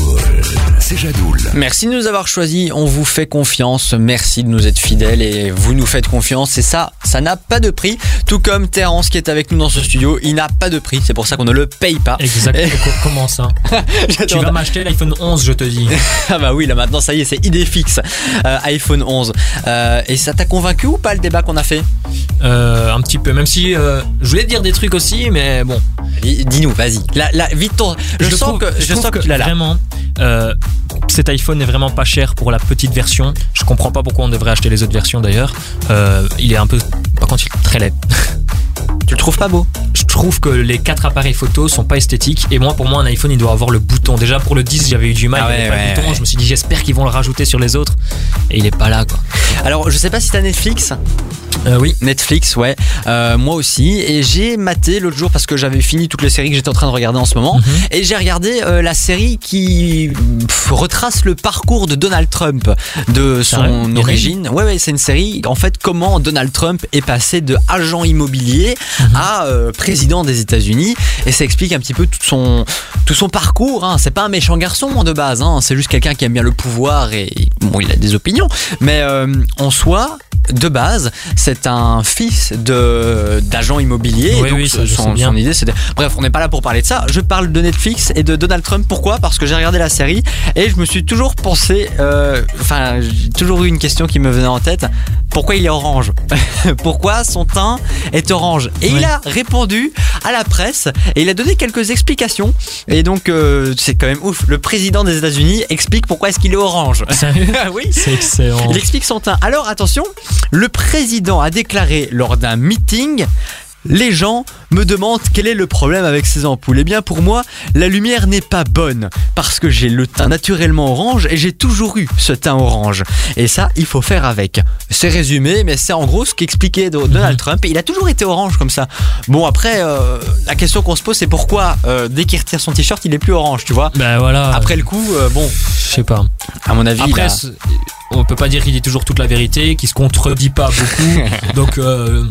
C'est Jadoul. Merci de nous avoir choisis, on vous fait confiance, merci de nous être fidèles et vous nous faites confiance et ça, ça n'a pas de prix. Tout comme Terence qui est avec nous dans ce studio, il n'a pas de prix, c'est pour ça qu'on ne le paye pas. Exactement. Co- Comment ça Tu vas m'acheter l'iPhone 11, je te dis. Ah bah oui, là maintenant ça y est, c'est idée fixe. Euh, iPhone 11. Euh, et ça t'a convaincu ou pas le débat qu'on a fait? Euh, un petit peu, même si euh, je voulais te dire des trucs aussi, mais bon. Dis- Dis-nous, vas-y. Là, là, vite ton. Je, sens trouve- que je, sens que, là. Vraiment, euh, cet iPhone est vraiment pas cher pour la petite version. Je comprends pas pourquoi on devrait acheter les autres versions d'ailleurs. Euh, il est un peu, par contre, il est très laid. Tu le trouves pas beau? Je trouve que les quatre appareils photo sont pas esthétiques et moi pour moi un iPhone il doit avoir le bouton. Déjà pour le 10 j'avais eu du mal, Ah il y avait ouais, pas le bouton. ouais. Je me suis dit j'espère qu'ils vont le rajouter sur les autres et il est pas là quoi. Alors, je sais pas si t'as Netflix. Euh, oui. Netflix, ouais. Euh, moi aussi. Et j'ai maté l'autre jour parce que j'avais fini toutes les séries que j'étais en train de regarder en ce moment. Mhm. Et j'ai regardé euh, la série qui pff, retrace le parcours de Donald Trump, de en son origine. Ouais, ouais, c'est une série. En fait, comment Donald Trump est passé de agent immobilier Mhm. à président des États-Unis. Et ça explique un petit peu tout son, tout son parcours. Hein. C'est pas un méchant garçon de base. Hein. C'est juste quelqu'un qui aime bien le pouvoir et bon, il a des opinions. Mais en soi, de base, c'est un fils de d'agent immobilier. Oui, donc oui, ça, je son, idée, c'était. Bref, on n'est pas là pour parler de ça. Je parle de Netflix et de Donald Trump. Pourquoi? Parce que j'ai regardé la série et je me suis toujours pensé. euh, Enfin, j'ai toujours eu une question qui me venait en tête. Pourquoi il est orange? Pourquoi son teint est orange? Et il a répondu à la presse et il a donné quelques explications. Et donc, euh, c'est quand même ouf. Le président des États-Unis explique pourquoi est-ce qu'il est orange. Sérieux? Ah oui C'est excellent. il explique son teint. Alors attention, le président a déclaré lors d'un meeting les gens me demandent quel est le problème avec ces ampoules. Eh bien pour moi, la lumière n'est pas bonne parce que j'ai le teint naturellement orange et j'ai toujours eu ce teint orange. Et ça, il faut faire avec. C'est résumé, mais c'est en gros ce qu'expliquait Do- Donald Trump. Et il a toujours été orange comme ça. Bon après, euh, la question qu'on se pose, c'est pourquoi euh, dès qu'il retire son t-shirt, il est plus orange, tu vois? Ben voilà. Après le coup, euh, bon, je sais pas. à mon avis, Après, on peut pas dire qu'il dit toujours toute la vérité, qu'il se contredit pas beaucoup. donc euh,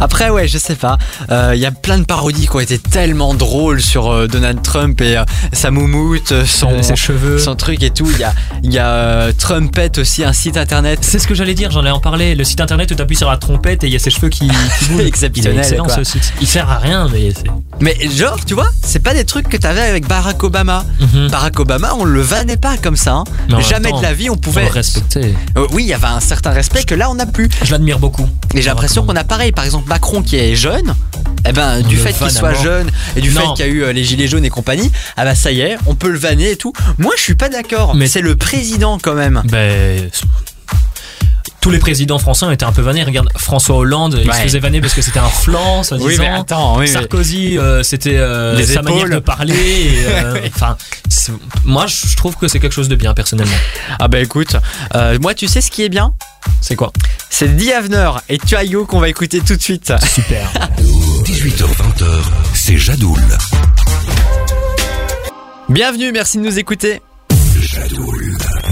Après, ouais, je sais pas. Euh, Il y a plein de parodies qui ont été tellement drôles sur euh, Donald Trump et sa moumoute, son, ses cheveux. son truc et tout. Il y a, il y a euh, Trumpet aussi, un site internet. C'est ce que j'allais dire, j'en ai en parlé. Le site internet où t'appuies sur la trompette et il y a ses cheveux qui, qui bougent. Exceptionnel, Il est excellent quoi. ce site. Il sert à rien, mais. Mais genre, tu vois, c'est pas des trucs que t'avais avec Barack Obama. Mhm. Barack Obama, on le vannait pas comme ça. hein. Jamais temps, de la vie on pouvait. Euh, oui, il y avait un certain respect que là on n'a plus. Je l'admire beaucoup. Et j'ai l'impression qu'on a pareil. Par exemple, Macron qui est jeune, eh ben, du le fait qu'il soit jeune et du Non. fait qu'il y a eu euh, les gilets jaunes et compagnie, ah bah ça y est, on peut le vanner et tout. Moi, je suis pas d'accord. Mais Mais- c'est le président quand même. Ben. Tous les présidents français ont été un peu vannés. Regarde François Hollande, il se faisait vanner parce que c'était un flanc, soi-disant. attends, oui, Sarkozy, euh, c'était euh, Les sa épaules. manière de parler. et, euh, moi, je trouve que c'est quelque chose de bien personnellement. Ah bah écoute, euh, moi, tu sais ce qui est bien? C'est quoi? C'est Avener et Tuayo qu'on va écouter tout de suite. Super. 18h20h, c'est Jadoul. Bienvenue, merci de nous écouter. Jadoul.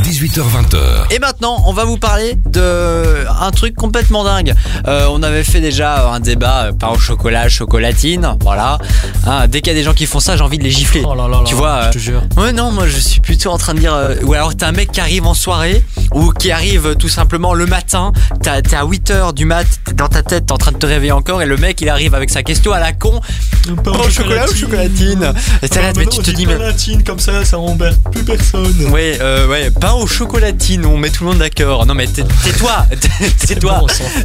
18h20h. Et maintenant, on va vous parler de un truc complètement dingue. Euh, on avait fait déjà un débat euh, pain au chocolat, chocolatine, voilà. Hein, dès qu'il y a des gens qui font ça, j'ai envie de les gifler. Oh là là là, Tu vois, je te jure. Ouais, non, moi je suis plutôt en train de dire. euh, ou alors t'as un mec qui arrive en soirée, ou qui arrive euh, tout simplement le matin, t'es à 8h du mat, t'es dans ta tête, t'es en train de te réveiller encore, et le mec il arrive avec sa question à la con pain au chocolat ou chocolatine Et t'es là, mais tu te dis, mais. Chocolatine, comme ça, ça emmerde plus personne. Ouais, euh, ouais, pain au chocolatine, on met tout le monde d'accord. Non, mais tais- tais-toi, tais-toi,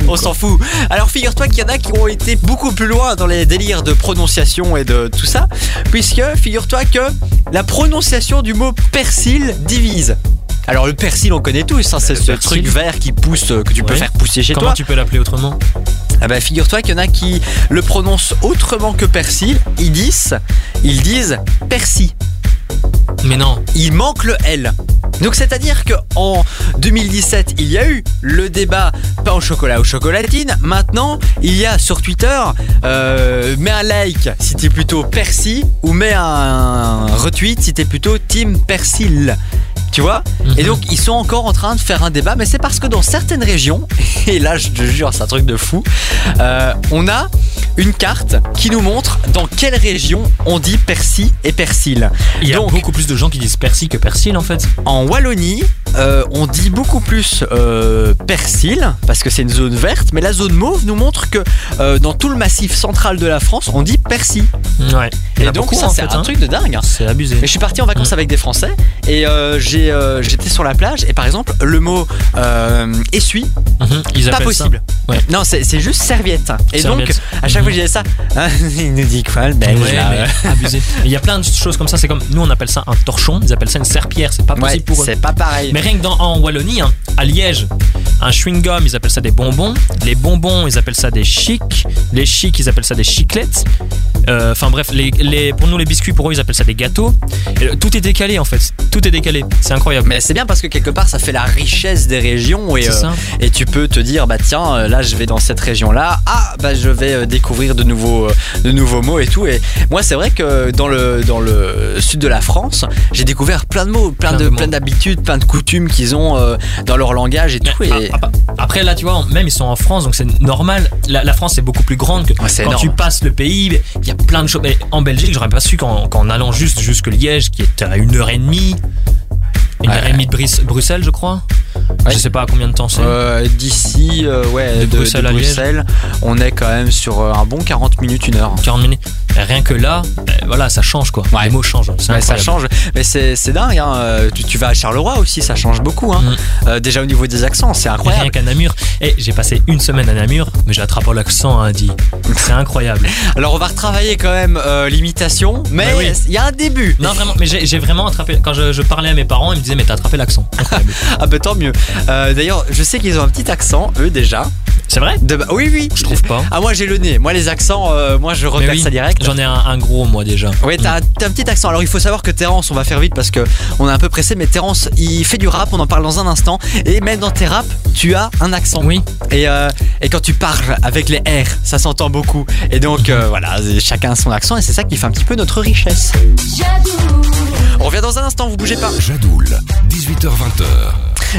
on s'en fout. Alors, figure-toi qu'il y en a qui ont été beaucoup plus loin dans les délires de prononciation et de tout ça, puisque figure-toi que la prononciation du mot persil divise. Alors, le persil, on connaît tous, hein, c'est le ce persil. truc vert qui pousse, euh, que tu peux faire pousser chez Comment toi. tu peux l'appeler autrement? Ah bah, figure-toi qu'il y en a qui le prononcent autrement que persil. Ils disent, ils disent persil. Mais non. il manque le L. Donc c'est-à-dire que en 2017, il y a eu le débat pain au chocolat ou chocolatine. Maintenant, il y a sur Twitter, euh, mets un like si t'es plutôt Percy ou mets un retweet si t'es plutôt Team Persil. Tu vois Et Mhm. donc ils sont encore en train de faire un débat, mais c'est parce que dans certaines régions, et là je te jure c'est un truc de fou, euh, on a une carte qui nous montre dans quelle région on dit Percy et Persil. Il y a Donc, beaucoup plus de gens qui disent persil que persil en fait. en Wallonie, euh, on dit beaucoup plus euh, persil parce que c'est une zone verte, mais la zone mauve nous montre que euh, dans tout le massif central de la France, on dit persil. Ouais. Et donc beaucoup, ça en c'est un hein. truc de dingue. hein. C'est abusé. Mais je suis parti en vacances Mm. avec des Français et j'ai, j'étais sur la plage et par exemple le mot essuie, Mhm. Ils pas possible. Ouais. Non, c'est, juste serviette. Et donc à chaque fois que Mhm. je disais ça, hein, il nous dit quoi le belge Ouais, là, abusé. Il y a plein de choses comme ça. C'est comme nous on appelle ça un torchon. Ils appellent ça une serpillère. C'est pas possible pour eux. c'est pas pareil. Mais rien que dans, en Wallonie, hein, à Liège, un chewing-gum, ils appellent ça des bonbons. Les bonbons, ils appellent ça des chics. Les chics, ils appellent ça des chiclettes. Euh, Enfin bref, les, les- pour nous, les biscuits, pour eux, ils appellent ça des gâteaux. Et, euh, tout est décalé en fait. Tout est décalé. C'est incroyable. Mais c'est bien parce que quelque part ça fait la richesse des régions et euh, ça. et tu peux te dire bah tiens euh, là je vais dans cette région là ah bah je vais découvrir de nouveaux de nouveaux mots et tout et moi c'est vrai que dans le dans le sud de la France j'ai découvert plein de mots plein, Plein de, de plein d'habitudes plein de coutumes qu'ils ont euh, dans leur langage et tout et ah, ah, Après là tu vois même ils sont en France donc c'est normal la, la France est beaucoup plus grande que Ouais, quand énorme. tu passes le pays il y a plein de choses Mais en Belgique j'aurais pas su qu'en allant juste jusque Liège qui est à une heure et demie une Ouais. heure et demie de Bruxelles je crois Ouais. je sais pas à combien de temps c'est euh, d'ici euh, ouais De de, Bruxelles de à. Bruxelles on est quand même sur euh, un bon 40 minutes une heure 40 minutes Et rien que là euh, voilà ça change quoi Ouais. les mots changent Ouais, ça change, mais c'est dingue. Hein. euh, Tu, tu vas à Charleroi aussi, ça change beaucoup. Hein. Mm. Euh, déjà au niveau des accents, c'est Rien incroyable. qu'à Namur et j'ai passé une semaine à Namur mais j'attrape l'accent hein, dit c'est incroyable Alors on va retravailler quand même l'imitation, mais oui. il y a un début. non vraiment mais j'ai vraiment attrapé quand je, je parlais à mes parents ils me disaient mais t'as attrapé l'accent Ah bah tant mieux. Euh, D'ailleurs, je sais qu'ils ont un petit accent, eux déjà. c'est vrai De... Oui, oui. je trouve pas Ah moi j'ai le nez. Moi les accents, euh, moi je repère oui, ça direct. J'en ai un, un gros moi déjà. Oui, t'as un petit accent. Alors il faut savoir que Terence, on va faire vite parce que on est un peu pressé, mais Terence, il fait du rap, on en parle dans un instant. Et même dans tes raps, tu as un accent. Oui. Et, euh, et quand tu parles avec les R, ça s'entend beaucoup. Et donc euh, voilà, chacun a son accent et c'est ça qui fait un petit peu notre richesse. Jadou, On revient dans un instant, vous bougez pas. Jadoul. 18h20h.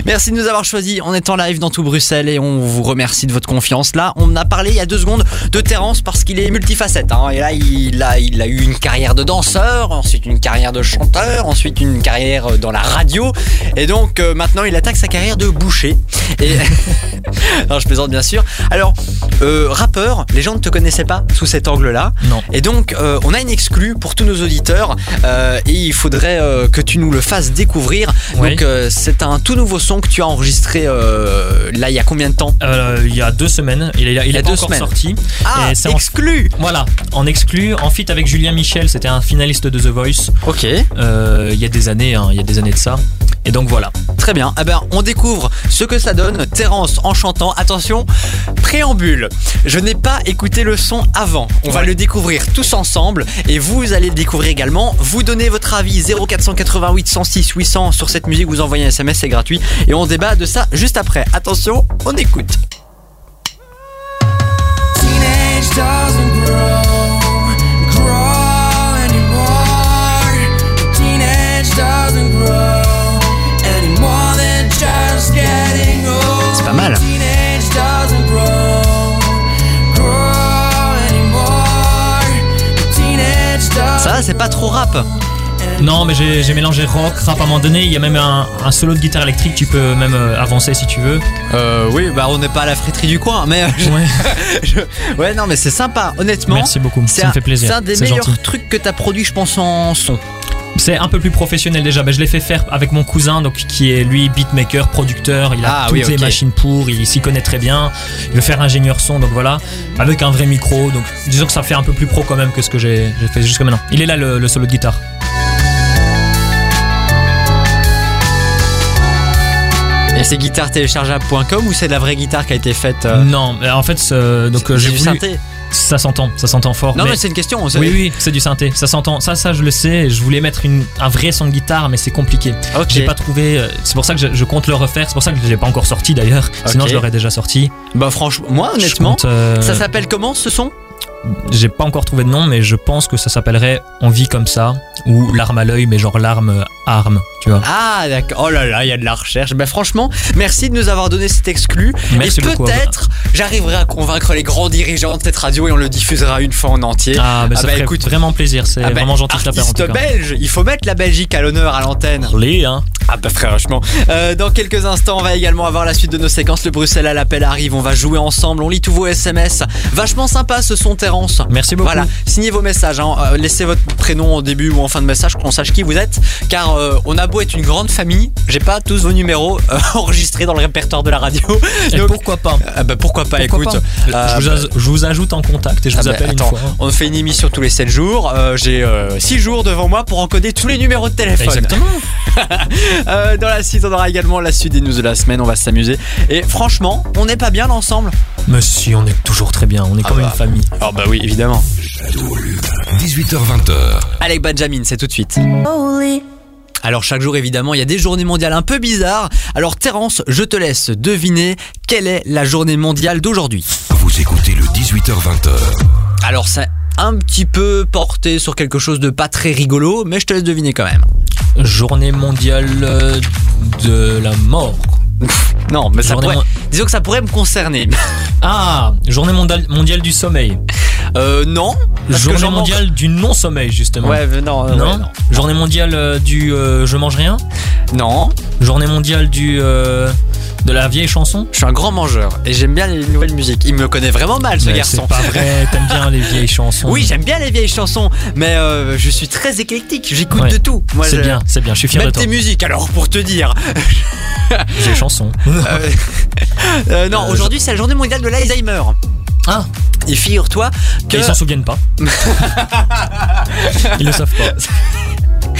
Merci de nous avoir choisis. On est en live dans tout Bruxelles et on vous remercie de votre confiance. Là, on a parlé il y a deux secondes de Terence parce qu'il est multifacette. hein. Et là, il a, il a eu une carrière de danseur, ensuite une carrière de chanteur, ensuite une carrière dans la radio. Et donc euh, maintenant, il attaque sa carrière de boucher. Et non, je plaisante bien sûr. Alors, euh, rappeur, les gens ne te connaissaient pas sous cet angle-là. Non. Et donc, euh, on a une exclue pour tous nos auditeurs euh, et il faudrait euh, que tu nous le fasses découvrir. Oui. Donc, euh, c'est un tout nouveau son que tu as enregistré euh, là il y a combien de temps Euh, il y a deux semaines, il est, il y a deux encore semaines. sorti. Ah, Et en- exclu Voilà, en exclu, en feat avec Julien Michel, c'était un finaliste de The Voice Ok, euh, il y a des années, hein, il y a des années de ça. Et donc voilà. très bien. Eh ben, on découvre ce que ça donne. Terence en chantant. Attention, préambule. Je n'ai pas écouté le son avant. On va le découvrir tous ensemble et vous allez le découvrir également. Vous donnez votre avis 0488 106 800 sur cette musique. Vous envoyez un SMS, c'est gratuit et on débat de ça juste après. Attention, on écoute. C'est pas mal. Ça, c'est pas trop rap. Non, mais j'ai mélangé rock, rap à un moment donné. Il y a même un, un solo de guitare électrique, tu peux même euh, avancer si tu veux. Euh, oui, bah on n'est pas à la friterie du coin, mais euh, je- Ouais, je- ouais, non, mais c'est sympa. Honnêtement, merci beaucoup, ça un, me fait plaisir. c'est un des meilleurs gentil. trucs que t'as produit, je pense, en son. C'est un peu plus professionnel déjà. Ben, je l'ai fait faire avec mon cousin, donc qui est lui beatmaker, producteur. Il a Ah toutes oui, les machines pour. Il s'y connaît très bien. Il veut faire ingénieur son, donc voilà, avec un vrai micro. Donc disons que ça fait un peu plus pro quand même que ce que j'ai j'ai fait jusqu'à maintenant. Il est là le, le solo de guitare. C'est guitare téléchargeable.com ou c'est de la vraie guitare qui a été faite euh, Non, en fait, donc euh, c'est j'ai voulu. synthé Ça s'entend, ça s'entend fort. Non, mais- mais c'est une question. oui, oui, c'est du synthé. Ça s'entend. Ça, ça, je le sais. Je voulais mettre une, un vrai son de guitare, mais c'est compliqué. J'ai pas trouvé. euh, C'est pour ça que je, je compte le refaire. C'est pour ça que je l'ai pas encore sorti d'ailleurs. Sinon, je l'aurais déjà sorti. Bah franchement, moi honnêtement, compte, ça s'appelle comment ce son? J'ai pas encore trouvé de nom, mais je pense que ça s'appellerait On vit comme ça ou L'arme à l'œil, mais genre l'arme arme, tu vois. Ah d'accord. Oh là là, il y a de la recherche. Bah franchement, merci de nous avoir donné cet exclu. Merci et peut-être j'arriverai à convaincre les grands dirigeants de cette radio et on le diffusera une fois en entier. Ah, ça Ah bah, ferait écoute. vraiment plaisir. C'est Ah bah, vraiment gentil de ta part en tout cas. belge, il faut mettre la Belgique à l'honneur à l'antenne. Allez, hein. Ah bah franchement. Euh, dans quelques instants, on va également avoir la suite de nos séquences. Le Bruxelles à l'appel arrive, on va jouer ensemble, on lit tous vos SMS. Vachement sympa ce son Terence. Merci beaucoup. Voilà, signez vos messages, hein. Euh, laissez votre prénom au début ou en fin de message qu'on sache qui vous êtes, car euh, on a beau être une grande famille, j'ai pas tous vos numéros euh, enregistrés dans le répertoire de la radio. Et Donc, pourquoi pas ah bah, pourquoi pas, Pourquoi écoute. pas euh, je, vous aj- je vous ajoute en contact et je ah vous bah, appelle attends, une fois. on fait une émission tous les 7 jours, euh, j'ai 6 jours devant moi pour encoder tous les numéros de téléphone. Exactement. Euh, dans la suite, on aura également la suite des news de la semaine, on va s'amuser. Et franchement, on n'est pas bien l'ensemble Mais si, on est toujours très bien. On est comme bah. une famille. Ah bah oui, évidemment. 18h20h. Avec Benjamin, c'est tout de suite. Holy. Alors chaque jour évidemment il y a des journées mondiales un peu bizarres. Alors Terence, je te laisse deviner quelle est la journée mondiale d'aujourd'hui. Vous écoutez le 18h20h. Alors c'est un petit peu porté sur quelque chose de pas très rigolo, mais je te laisse deviner quand même. Journée mondiale euh, de la mort. Non, mais ça pourrait, mon- disons que ça pourrait me concerner. Ah, journée mondiale, mondiale du sommeil. Euh non. parce Journée mondiale du non-sommeil, justement. Ouais, non, non. Journée mondiale euh, du euh, je mange rien. non. Journée mondiale du euh, de la vieille chanson. Je suis un grand mangeur et j'aime bien les nouvelles musiques. Il me connaît vraiment mal ce Mais garçon. C'est pas vrai, t'aimes bien les vieilles chansons. Oui, j'aime bien les vieilles chansons, mais euh, je suis très éclectique. J'écoute Ouais. de tout. C'est je- bien, c'est bien, je suis fier Même de toi. tes musiques, alors pour te dire. Vieilles chansons. Euh, euh, non, aujourd'hui c'est la journée mondiale de l'Alzheimer. Ah, Et figure-toi que. et ils s'en souviennent pas. ils le savent pas.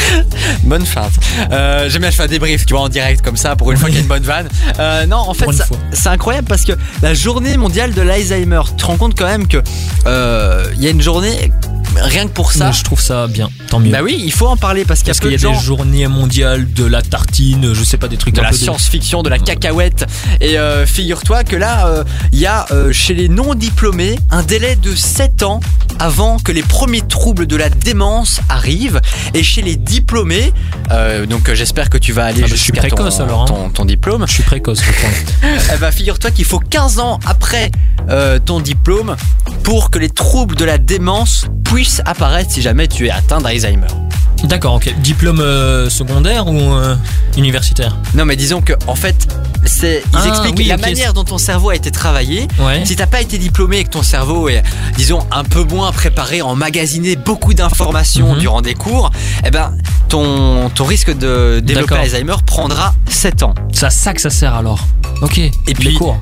Bonne feinte. Euh, J'aime bien faire un débrief, tu vois, en direct comme ça, pour une fois qu'il y a une bonne vanne. Euh, non, en fait, c'est incroyable parce que la journée mondiale de l'Alzheimer, tu te rends compte quand même que euh, il y a une journée rien que pour ça. Mais je trouve ça bien, tant mieux. Bah oui, il faut en parler parce qu'il y a Parce peu qu'il y a de gens des journées mondiales de la tartine, je sais pas, des trucs de la de- science-fiction, de la cacahuète. Et euh, figure-toi que là, euh, il y a euh, chez les non-diplômés un délai de 7 ans avant que les premiers troubles de la démence arrivent. Et chez les diplômés, donc j'espère que tu vas aller Ah bah, je suis jusqu'à ton, précoce, alors, hein. ton, ton diplôme. Je suis précoce, je crois. Eh ben, figure-toi qu'il faut 15 ans après ton diplôme pour que les troubles de la démence puissent apparaître si jamais tu es atteint d'Alzheimer. D'accord, ok. Diplôme euh, secondaire ou euh, universitaire? Non mais disons que en fait c'est ils Ah, expliquent oui, la manière dont ton cerveau a été travaillé. Ouais. Si t'as pas été diplômé et que ton cerveau est, disons, un peu moins préparé, emmagasiner beaucoup d'informations Mhm. durant des cours, eh ben, ton, ton risque de développer D'accord. Alzheimer prendra 7 ans. C'est à ça que ça sert alors. Ok. Et puis- les cours.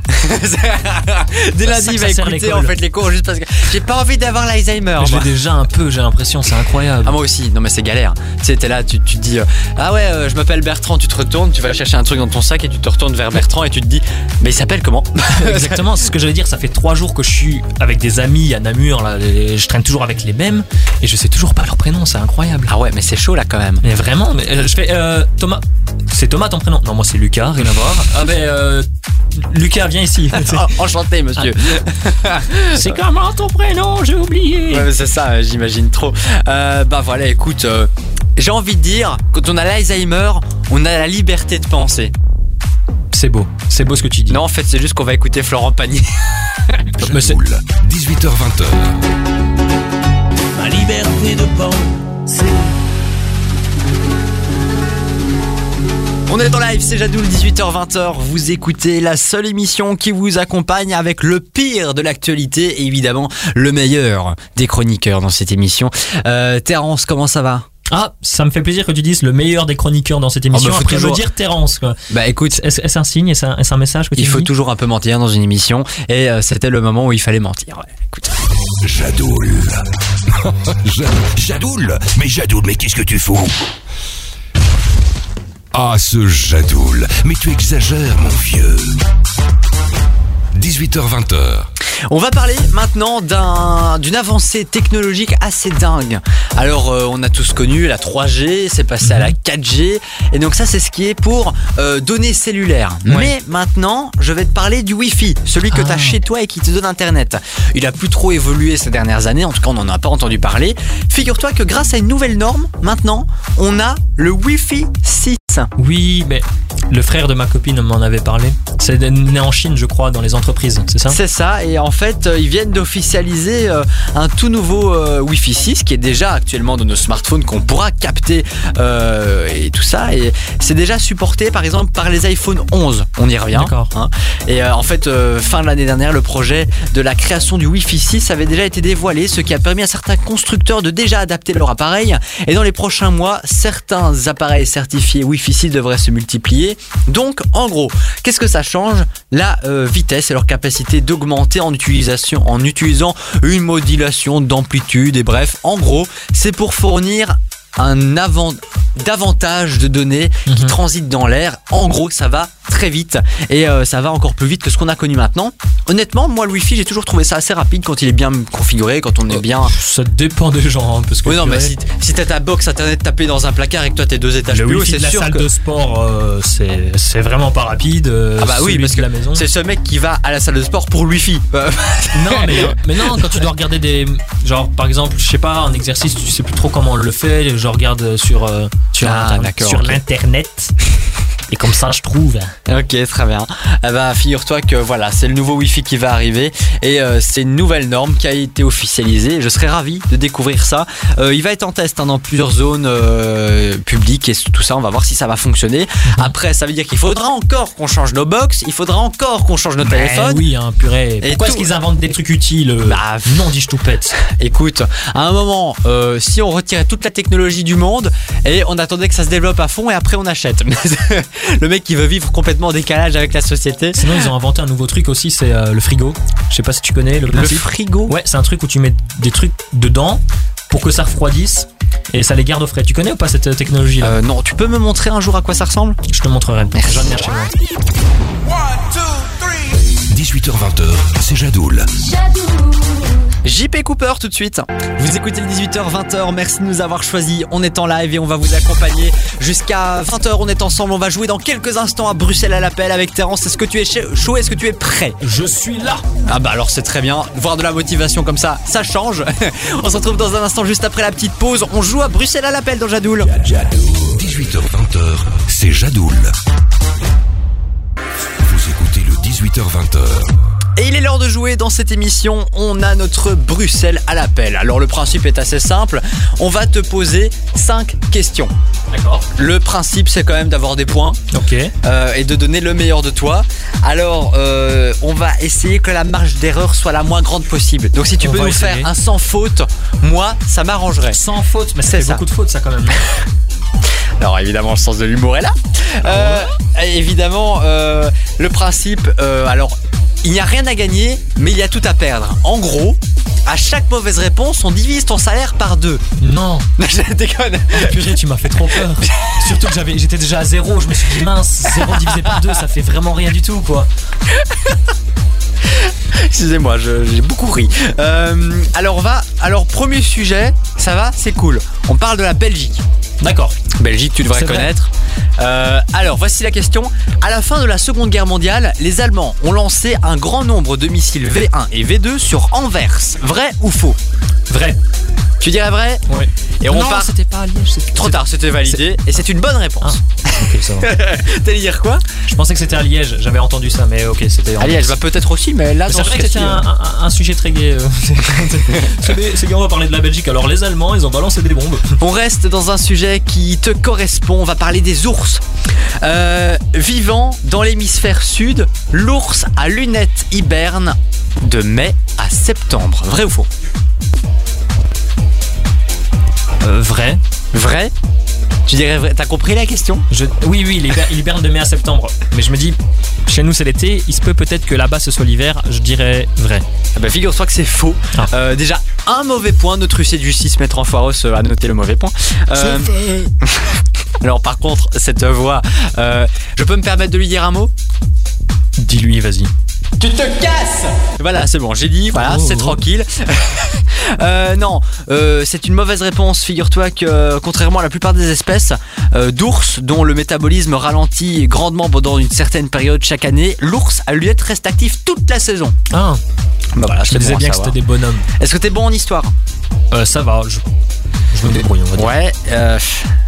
Dès lundi, il va écouter en fait les cours juste parce que j'ai pas envie d'avoir l'Alzheimer. L'ai déjà un peu, j'ai l'impression, c'est incroyable. Ah moi aussi, non mais c'est galère. Tu sais, t'es là, tu, tu te dis, euh, ah ouais, euh, je m'appelle Bertrand, tu te retournes, tu vas chercher un truc dans ton sac et tu te retournes vers Bertrand et tu te dis, mais il s'appelle comment? Exactement, c'est ce que j'allais dire. Ça fait trois jours que je suis avec des amis à Namur. Là, je traîne toujours avec les mêmes et je sais toujours pas leur prénom. C'est incroyable. Ah ouais, mais c'est chaud là quand même. Mais vraiment, mais, euh, je fais euh, Thomas. C'est Thomas ton prénom? Non, moi c'est Lucas, rien à voir. Ah ben euh, Lucas, viens ici. Oh, enchanté, monsieur. c'est comment ton prénom? J'ai oublié. Ouais, mais c'est ça, j'imagine trop. Euh, bah voilà, écoute, euh, j'ai envie de dire, quand on a l'Alzheimer, on a la liberté de penser. C'est beau, c'est beau ce que tu dis. Non, en fait, c'est juste qu'on va écouter Florent Pagny. Mais c'est- Jadoul, 18h20h. Ma liberté de penser. On est en live, c'est Jadoul, 18h-20h. Vous écoutez la seule émission qui vous accompagne avec le pire de l'actualité et évidemment le meilleur des chroniqueurs dans cette émission. Euh, Terence, comment ça va? Ah, ça me fait plaisir que tu dises le meilleur des chroniqueurs dans cette émission. bah, faut Après, je veux dire Terence. quoi. Bah écoute, Est-ce un signe Est-ce un, message que tu il faut dis? toujours un peu mentir dans une émission et euh, c'était le moment où il fallait mentir. Ouais, écoute. Jadoul. Ja- Jadoul? Mais Jadoul, mais qu'est-ce que tu fous? Ah, ce Jadoul. Mais tu exagères, mon vieux. 18h20h. On va parler maintenant d'un- d'une avancée technologique assez dingue. Alors, euh, on a tous connu la 3G, c'est passé à la 4G, et donc ça, c'est ce qui est pour euh, données cellulaires. Ouais. Mais maintenant, je vais te parler du Wi-Fi, celui que Ah. tu as chez toi et qui te donne Internet. Il a plus trop évolué ces dernières années, en tout cas, on n'en a pas entendu parler. Figure-toi que grâce à une nouvelle norme, maintenant, on a le Wi-Fi 6. Oui, mais le frère de ma copine m'en avait parlé. C'est né en Chine, je crois, dans les entreprises, c'est ça? C'est ça, et en fait, euh, ils viennent d'officialiser euh, un tout nouveau euh, Wi-Fi 6 qui est déjà actuellement dans nos smartphones qu'on pourra capter euh, et tout ça. Et c'est déjà supporté par exemple par les iPhone 11. On y revient. D'accord. hein. Et euh, en fait, euh, fin de l'année dernière, le projet de la création du Wi-Fi 6 avait déjà été dévoilé, ce qui a permis à certains constructeurs de déjà adapter leur appareil. Et dans les prochains mois, certains appareils certifiés Wi-Fi 6 devraient se multiplier. Donc, en gros, qu'est-ce que ça change? La euh, vitesse et leur capacité d'augmenter en utilisation, en utilisant une modulation d'amplitude. Et bref, en gros, c'est pour fournir un avant davantage de données qui Mhm. transitent dans l'air. En gros, ça va très vite et euh, ça va encore plus vite que ce qu'on a connu maintenant. Honnêtement, moi le Wi-Fi, j'ai toujours trouvé ça assez rapide quand il est bien configuré, quand on est bien. Ça dépend des gens, hein, parce que Oui, non, mais si, si t'as ta box internet tapée dans un placard et que toi t'es deux étages le plus haut, c'est la salle que. de sport, euh, c'est vraiment pas rapide. euh, Ah bah oui, parce que la maison. C'est ce mec qui va à la salle de sport pour le Wi-Fi. Euh, Non, mais, mais non, quand tu dois regarder des. Genre, par exemple, je sais pas, un exercice, tu sais plus trop comment on le fait, je regarde sur, euh, sur, Ah, l'internet. Et comme ça, je trouve. Ok, très bien. Eh ben, figure-toi que voilà, c'est le nouveau Wi-Fi qui va arriver et euh, c'est une nouvelle norme qui a été officialisée. Je serais ravi de découvrir ça. Euh, il va être en test hein, dans plusieurs zones euh, publiques et tout ça. On va voir si ça va fonctionner. Mhm. Après, ça veut dire qu'il faudra encore qu'on change nos box, il faudra encore qu'on change nos Ben téléphones. oui, hein, purée. Et Pourquoi est-ce qu'ils inventent des trucs utiles Bah, Non, dis je tout pète. Écoute, à un moment, si on retirait toute la technologie du monde et on attendait que ça se développe à fond et après on achète. le mec qui veut vivre complètement en décalage avec la société. Sinon, ils ont inventé un nouveau truc aussi, c'est euh, le frigo. Je sais pas si tu connais le Le principe. frigo? Ouais, c'est un truc où tu mets des trucs dedans pour que ça refroidisse et ça les garde au frais. Tu connais ou pas cette euh, technologie là Euh, non, tu peux me montrer un jour à quoi ça ressemble? Je te montrerai. J'en ai un chez moi. 18h20h, c'est Jadoul. Jadou. JP Cooper tout de suite. Vous écoutez le 18h-20h, merci de nous avoir choisis. On est en live et on va vous accompagner jusqu'à 20h. On est ensemble, on va jouer dans quelques instants à Bruxelles à l'appel avec Terence. Est-ce que tu es cha- chaud Est-ce que tu es prêt? Je suis là Ah bah alors c'est très bien. Voir de la motivation comme ça, ça change. on se retrouve dans un instant juste après la petite pause. On joue à Bruxelles à l'appel dans Jadoul. 18h20h, c'est Jadoul. Vous écoutez le 18h20h Et il est l'heure de jouer dans cette émission. On a notre Bruxelles à l'appel. Alors le principe est assez simple. On va te poser 5 questions. D'accord. Le principe c'est quand même d'avoir des points Ok. euh, et de donner le meilleur de toi. Alors euh, on va essayer que la marge d'erreur soit la moins grande possible. Donc si tu On peux nous essayer. faire un sans faute, moi ça m'arrangerait. Sans faute, mais C'est beaucoup de fautes ça quand même. Alors évidemment le sens de l'humour est là. Euh, évidemment euh, le principe, euh, alors il n'y a rien à gagner mais il y a tout à perdre. En gros, à chaque mauvaise réponse on divise ton salaire par deux. non. Je déconne. Purée, tu m'as fait trop peur. Surtout que j'avais, j'étais déjà à zéro. Je me suis dit mince, zéro divisé par deux, ça fait vraiment rien du tout quoi. Excusez-moi, j'ai beaucoup ri. Euh, alors on va, alors premier sujet, ça va, c'est cool. On parle de la Belgique. D'accord. Belgique, tu devrais connaître. Euh, alors, voici la question. À la fin de la Seconde Guerre mondiale, les Allemands ont lancé un grand nombre de missiles V1 et V2 sur Anvers. Vrai ou faux? Vrai. Tu dirais vrai? Ouais. Et on non, part. c'était pas à Liège. Trop tard, c'était validé. Et c'est une bonne réponse. Ok, ça va. T'allais dire quoi? Je pensais que c'était à Liège. J'avais entendu ça, mais ok, c'était. en Allez, elle va peut-être aussi, mais là, C'est ce vrai que c'était un, un- un sujet très gai. euh. c'est bien, on va parler de la Belgique. Alors, les Allemands, ils ont balancé des bombes. On reste dans un sujet qui te correspond. On va parler des ours. Euh, vivant dans l'hémisphère sud, l'ours à lunettes hiberne de mai à septembre. Vrai ou faux? Euh, vrai. Vrai? Tu dirais vrai T'as compris la question? Je- oui, oui, il hiber- il hiberne de mai à septembre. Mais je me dis, chez nous c'est l'été, il se peut peut-être que là-bas ce soit l'hiver. Je dirais vrai. ah bah, Figure-toi que c'est faux. Ah. Euh, déjà, un mauvais point. Notre huissier de justice, Maître Enfoiros, euh, a noté le mauvais point. Euh, alors, par contre, cette voix, euh, je peux me permettre de lui dire un mot? Dis-lui, vas-y. Tu te casses Voilà, c'est bon, j'ai dit, voilà, Oh, c'est oh. tranquille. Euh, non, euh, c'est une mauvaise réponse. Figure-toi que, euh, contrairement à la plupart des espèces euh, d'ours, dont le métabolisme ralentit grandement pendant une certaine période chaque année, l'ours à lunettes reste actif toute la saison. Ah, Bah voilà, je c'est disais bon bien que c'était des bonhommes. Est-ce que t'es bon en histoire? Euh, ça va, je, je me débrouille, on va dire. Ouais. euh,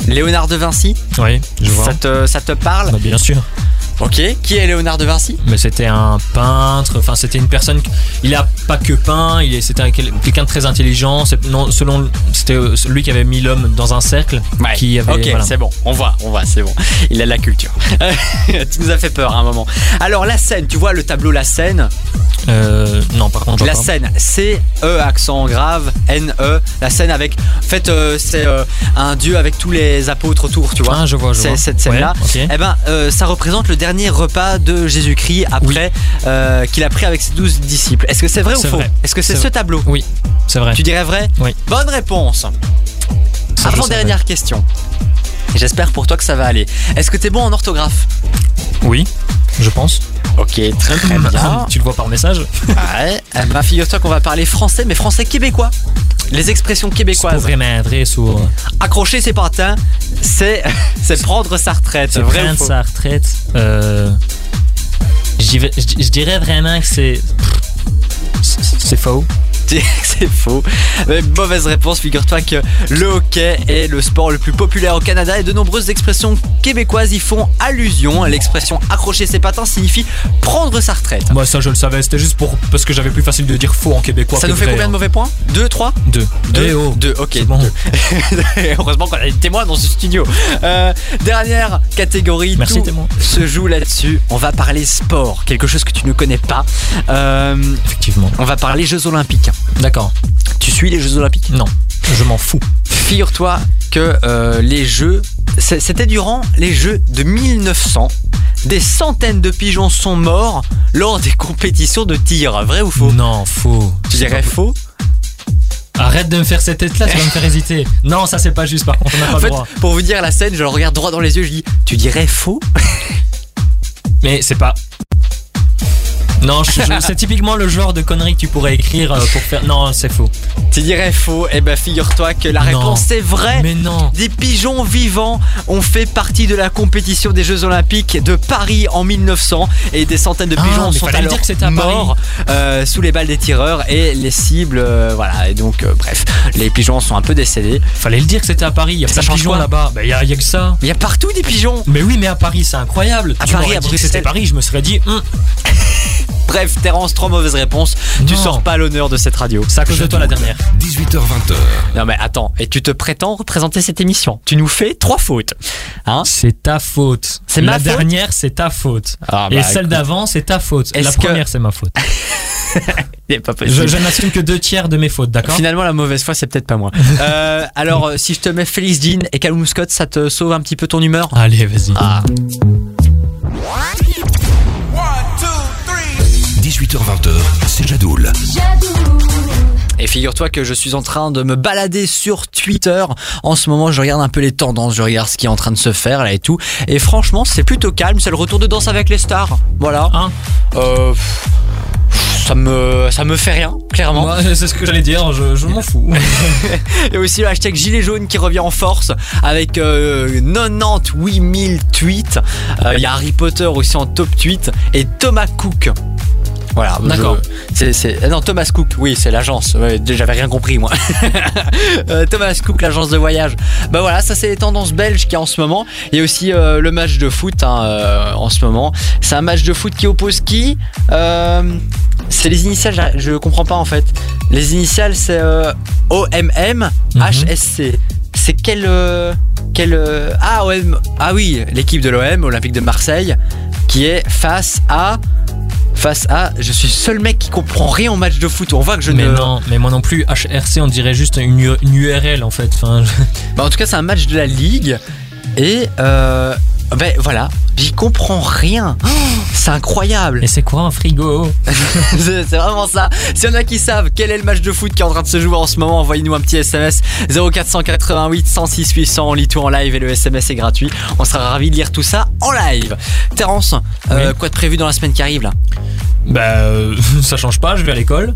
Léonard de Vinci, Oui, je vois. ça te, ça te parle? Bah, bien sûr. Ok. Qui est Léonard de Vinci Mais c'était un peintre, enfin c'était une personne. Il a pas que peint, il est, c'était un- quel- quelqu'un de très intelligent. Non, selon, c'était euh, lui qui avait mis l'homme dans un cercle. Ouais. Qui avait, ok, voilà. c'est bon. On voit, on voit, c'est bon. Il a de la culture. tu nous as fait peur à un moment. Alors la scène, tu vois le tableau La scène. Euh, non, par contre, je La scène, C E accent grave N E. La scène avec, en fait, euh, c'est euh, un dieu avec tous les apôtres autour, tu vois. Ah, je vois, je C'est vois. cette scène-là. Ouais. Eh ben, ça représente le dernier repas de Jésus-Christ après euh, qu'il a pris avec ses douze disciples. Est-ce que c'est vrai ou faux? Est-ce que c'est ce tableau? Oui, c'est vrai. Tu dirais vrai? Oui. Bonne réponse. Ça, je Avant savais. dernière question. J'espère pour toi que ça va aller. Est-ce que t'es bon en orthographe Oui, je pense. Ok, très très bien. tu le vois par message Ouais. Eh ben, figure-toi qu'on va parler français, mais français québécois. Les expressions québécoises. vraiment vrai sur. Accrocher ses patins, c'est c'est prendre sa retraite. C'est Vrai ou prendre faux sa retraite. Euh, je dirais- je je dirais vraiment que c'est. c'est- C'est faux. C'est faux. Mais mauvaise réponse, figure-toi que le hockey est le sport le plus populaire au Canada et de nombreuses expressions québécoises y font allusion. L'expression accrocher ses patins signifie prendre sa retraite. Moi, ça, je le savais. C'était juste pour parce que j'avais plus facile de dire faux en québécois. Ça que nous fait vrai, combien de hein. mauvais points? Deux, trois? Deux. Deux, Eh oh. deux, ok. C'est bon. deux. Heureusement qu'on a des témoins dans ce studio. Euh, dernière catégorie. Merci, tout témoin. Se joue là-dessus. On va parler sport, quelque chose que tu ne connais pas. Euh, Effectivement. on va parler Jeux Olympiques. D'accord. Tu suis les Jeux Olympiques? Non, je m'en fous. Figure-toi que euh, les Jeux, c'était durant les Jeux de 1900. Des centaines de pigeons sont morts lors des compétitions de tir. Vrai ou faux? Non, faux. Tu dirais faux? Arrête de me faire cette tête-là, tu vas me faire hésiter. Non, ça c'est pas juste. Par contre, on n'a pas En le fait, droit. pour vous dire la scène, je le regarde droit dans les yeux, je dis Tu dirais faux? Mais c'est pas. Non, c'est typiquement le genre de conneries que tu pourrais écrire euh, pour faire. Non, c'est faux. Tu dirais faux Eh ben, figure-toi que la Non. réponse est vraie. Mais non. Des pigeons vivants ont fait partie de la compétition des Jeux Olympiques de Paris en 1900 et des centaines de Ah, pigeons mais sont alors dire que c'était à Paris. morts euh, sous les balles des tireurs et les cibles, euh, voilà. Et donc, euh, bref, les pigeons sont un peu décédés. Fallait le dire que c'était à Paris. Il y a Ça plein de pigeons là-bas. Bah, il y, a il y a que ça. Il y a partout des pigeons. Mais oui, mais à Paris, c'est incroyable. À tu Paris, à que c'était Bruxelles. Paris, je me serais dit. Hum. Bref, Terence, trois mauvaises réponses. Tu sors pas à l'honneur de cette radio. C'est à cause de toi la dernière. 18h20h. Non mais attends, et tu te prétends représenter cette émission? Tu nous fais trois fautes. Hein? C'est ta faute. C'est la ma faute? dernière, c'est ta faute. Ah, Et bah, celle d'avant, c'est ta faute. La que- première, c'est ma faute. Pas Je, n'assume que deux tiers de mes fautes, d'accord? Finalement, la mauvaise foi, c'est peut-être pas moi. Euh, alors, euh, si je te mets Félix Jean et Callum Scott, ça te sauve un petit peu ton humeur? Allez, vas-y. Ah. 18h20h, c'est Jadoul. Jadou. Et figure-toi que je suis en train de me balader sur Twitter. En ce moment, je regarde un peu les tendances, je regarde ce qui est en train de se faire là et tout. Et franchement, c'est plutôt calme. C'est le retour de Danse avec les stars. Voilà. Hein Euh, pff, ça me, ça me fait rien, clairement. Moi, c'est ce que j'allais dire, je, je m'en fous. Et aussi le hashtag gilet jaune qui revient en force avec euh, 98 000 tweets. Euh, Il y a Harry Potter aussi en top tweet et Thomas Cook. Voilà, D'accord. C'est, ah non, Thomas Cook, oui, c'est l'agence. Ouais, j'avais rien compris, moi. Euh, Thomas Cook, l'agence de voyage. Bah voilà, ça, c'est les tendances belges qu'il y a en ce moment. Il y a aussi euh, le match de foot hein, euh, en ce moment. C'est un match de foot qui oppose qui? Euh, C'est les initiales, je comprends pas en fait. Les initiales, c'est euh, OMM HSC. C'est quel. euh, quel euh, ah, OM, ah oui, l'équipe de l'OM, Olympique de Marseille, qui est face à. Face à. Je suis le seul mec qui comprend rien au match de foot. On voit que je mais ne. non, mais moi non plus. HRC, on dirait juste une, une URL en fait. Enfin, je- Bah, en tout cas, c'est un match de la Ligue. Et. Euh, ben voilà, j'y comprends rien. Oh, c'est incroyable. Et c'est quoi un frigo c'est vraiment ça. S'il y en a qui savent quel est le match de foot qui est en train de se jouer en ce moment, envoyez-nous un petit SMS 0488 106 800. On lit tout en live et le SMS est gratuit. On sera ravis de lire tout ça en live. Terence, euh, Oui. quoi de prévu dans la semaine qui arrive là? Bah, euh, ça change pas, je vais à l'école.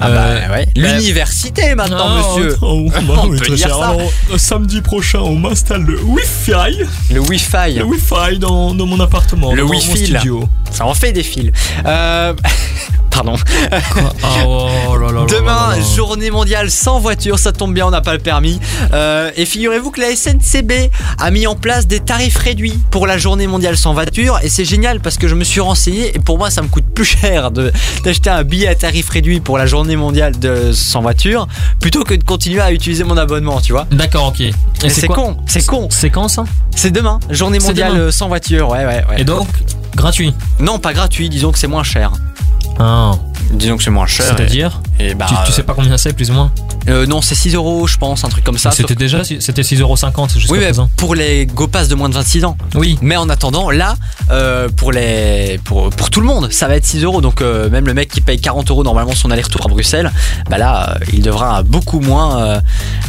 Ah Euh, ouais. L'université maintenant, Ah, monsieur. oh, bah On oui, peut dire cher. ça. Alors, euh, samedi prochain, on m'installe le Wi-Fi. Le Wi-Fi. Le Wi-Fi dans, dans mon appartement. Le dans Wi-Fi, mon là. studio. Ça en fait des fils. Euh, Pardon. Oh là là là Demain, là journée mondiale sans voiture, ça tombe bien, on n'a pas le permis. Euh, et figurez-vous que la SNCB a mis en place des tarifs réduits pour la journée mondiale sans voiture. Et c'est génial parce que je me suis renseigné et pour moi, ça me coûte plus cher d'acheter un billet à tarif réduit pour la journée mondiale de, sans voiture plutôt que de continuer à utiliser mon abonnement, tu vois. D'accord, ok. Et c'est con, c'est con. C'est quand ça? C'est demain, journée mondiale demain. euh, sans voiture, ouais, ouais, ouais. Et donc, gratuit? Non, pas gratuit, disons que c'est moins cher. Ah, Disons que c'est moins cher. C'est-à-dire et, et bah, tu, tu sais pas combien c'est, plus ou moins euh, Non, c'est 6 euros, je pense, un truc comme ça. C'était déjà c'était 6,50€ jusqu'à Oui, présent. pour les Go Pass de moins de 26 ans. Oui. Mais en attendant, là, euh, pour, les, pour, pour tout le monde, ça va être 6 euros. Donc, euh, même le mec qui paye 40 euros normalement son aller-retour à Bruxelles, bah là, il devra beaucoup moins,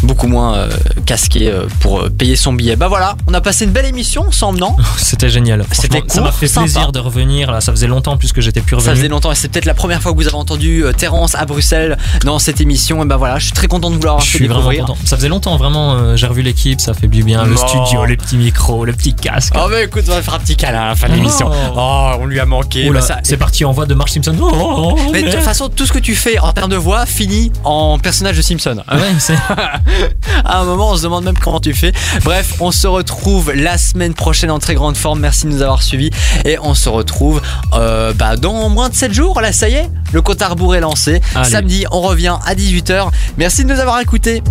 beaucoup moins casquer pour payer son billet. Bah voilà, on a passé une belle émission ensemble, non C'était génial. C'était Ça m'a fait sympa. plaisir de revenir. Là, ça faisait longtemps en plus que j'étais plus Ça revenu. faisait longtemps et c'est peut-être la première fois que vous avez entendu euh, Terence à Bruxelles dans cette émission. Et bah voilà, je suis très content de vous l'avoir Je fait suis vraiment découvrir. content. Ça faisait longtemps, vraiment. euh, J'ai revu l'équipe, ça fait du bien. Le studio, les petits micros, le petit casque. Oh, mais écoute, on va faire un petit câlin à la fin de l'émission. Oh, on lui a manqué. Oula, Bah, ça- c'est parti en voix de Marge Simpson. Oh, oh, oh, Mais de toute façon, tout ce que tu fais en termes de voix finit en personnage de Simpson. Ouais, c'est- À un moment, on se demande même comment tu fais. Bref, on se retrouve la semaine prochaine en très grande forme. Merci de nous avoir suivis. Et on se retrouve euh, bah, dans moins de 7 jours. Là, ça y est, le compte à rebours est lancé. Allez. Samedi, on revient à 18h. Merci de nous avoir écoutés.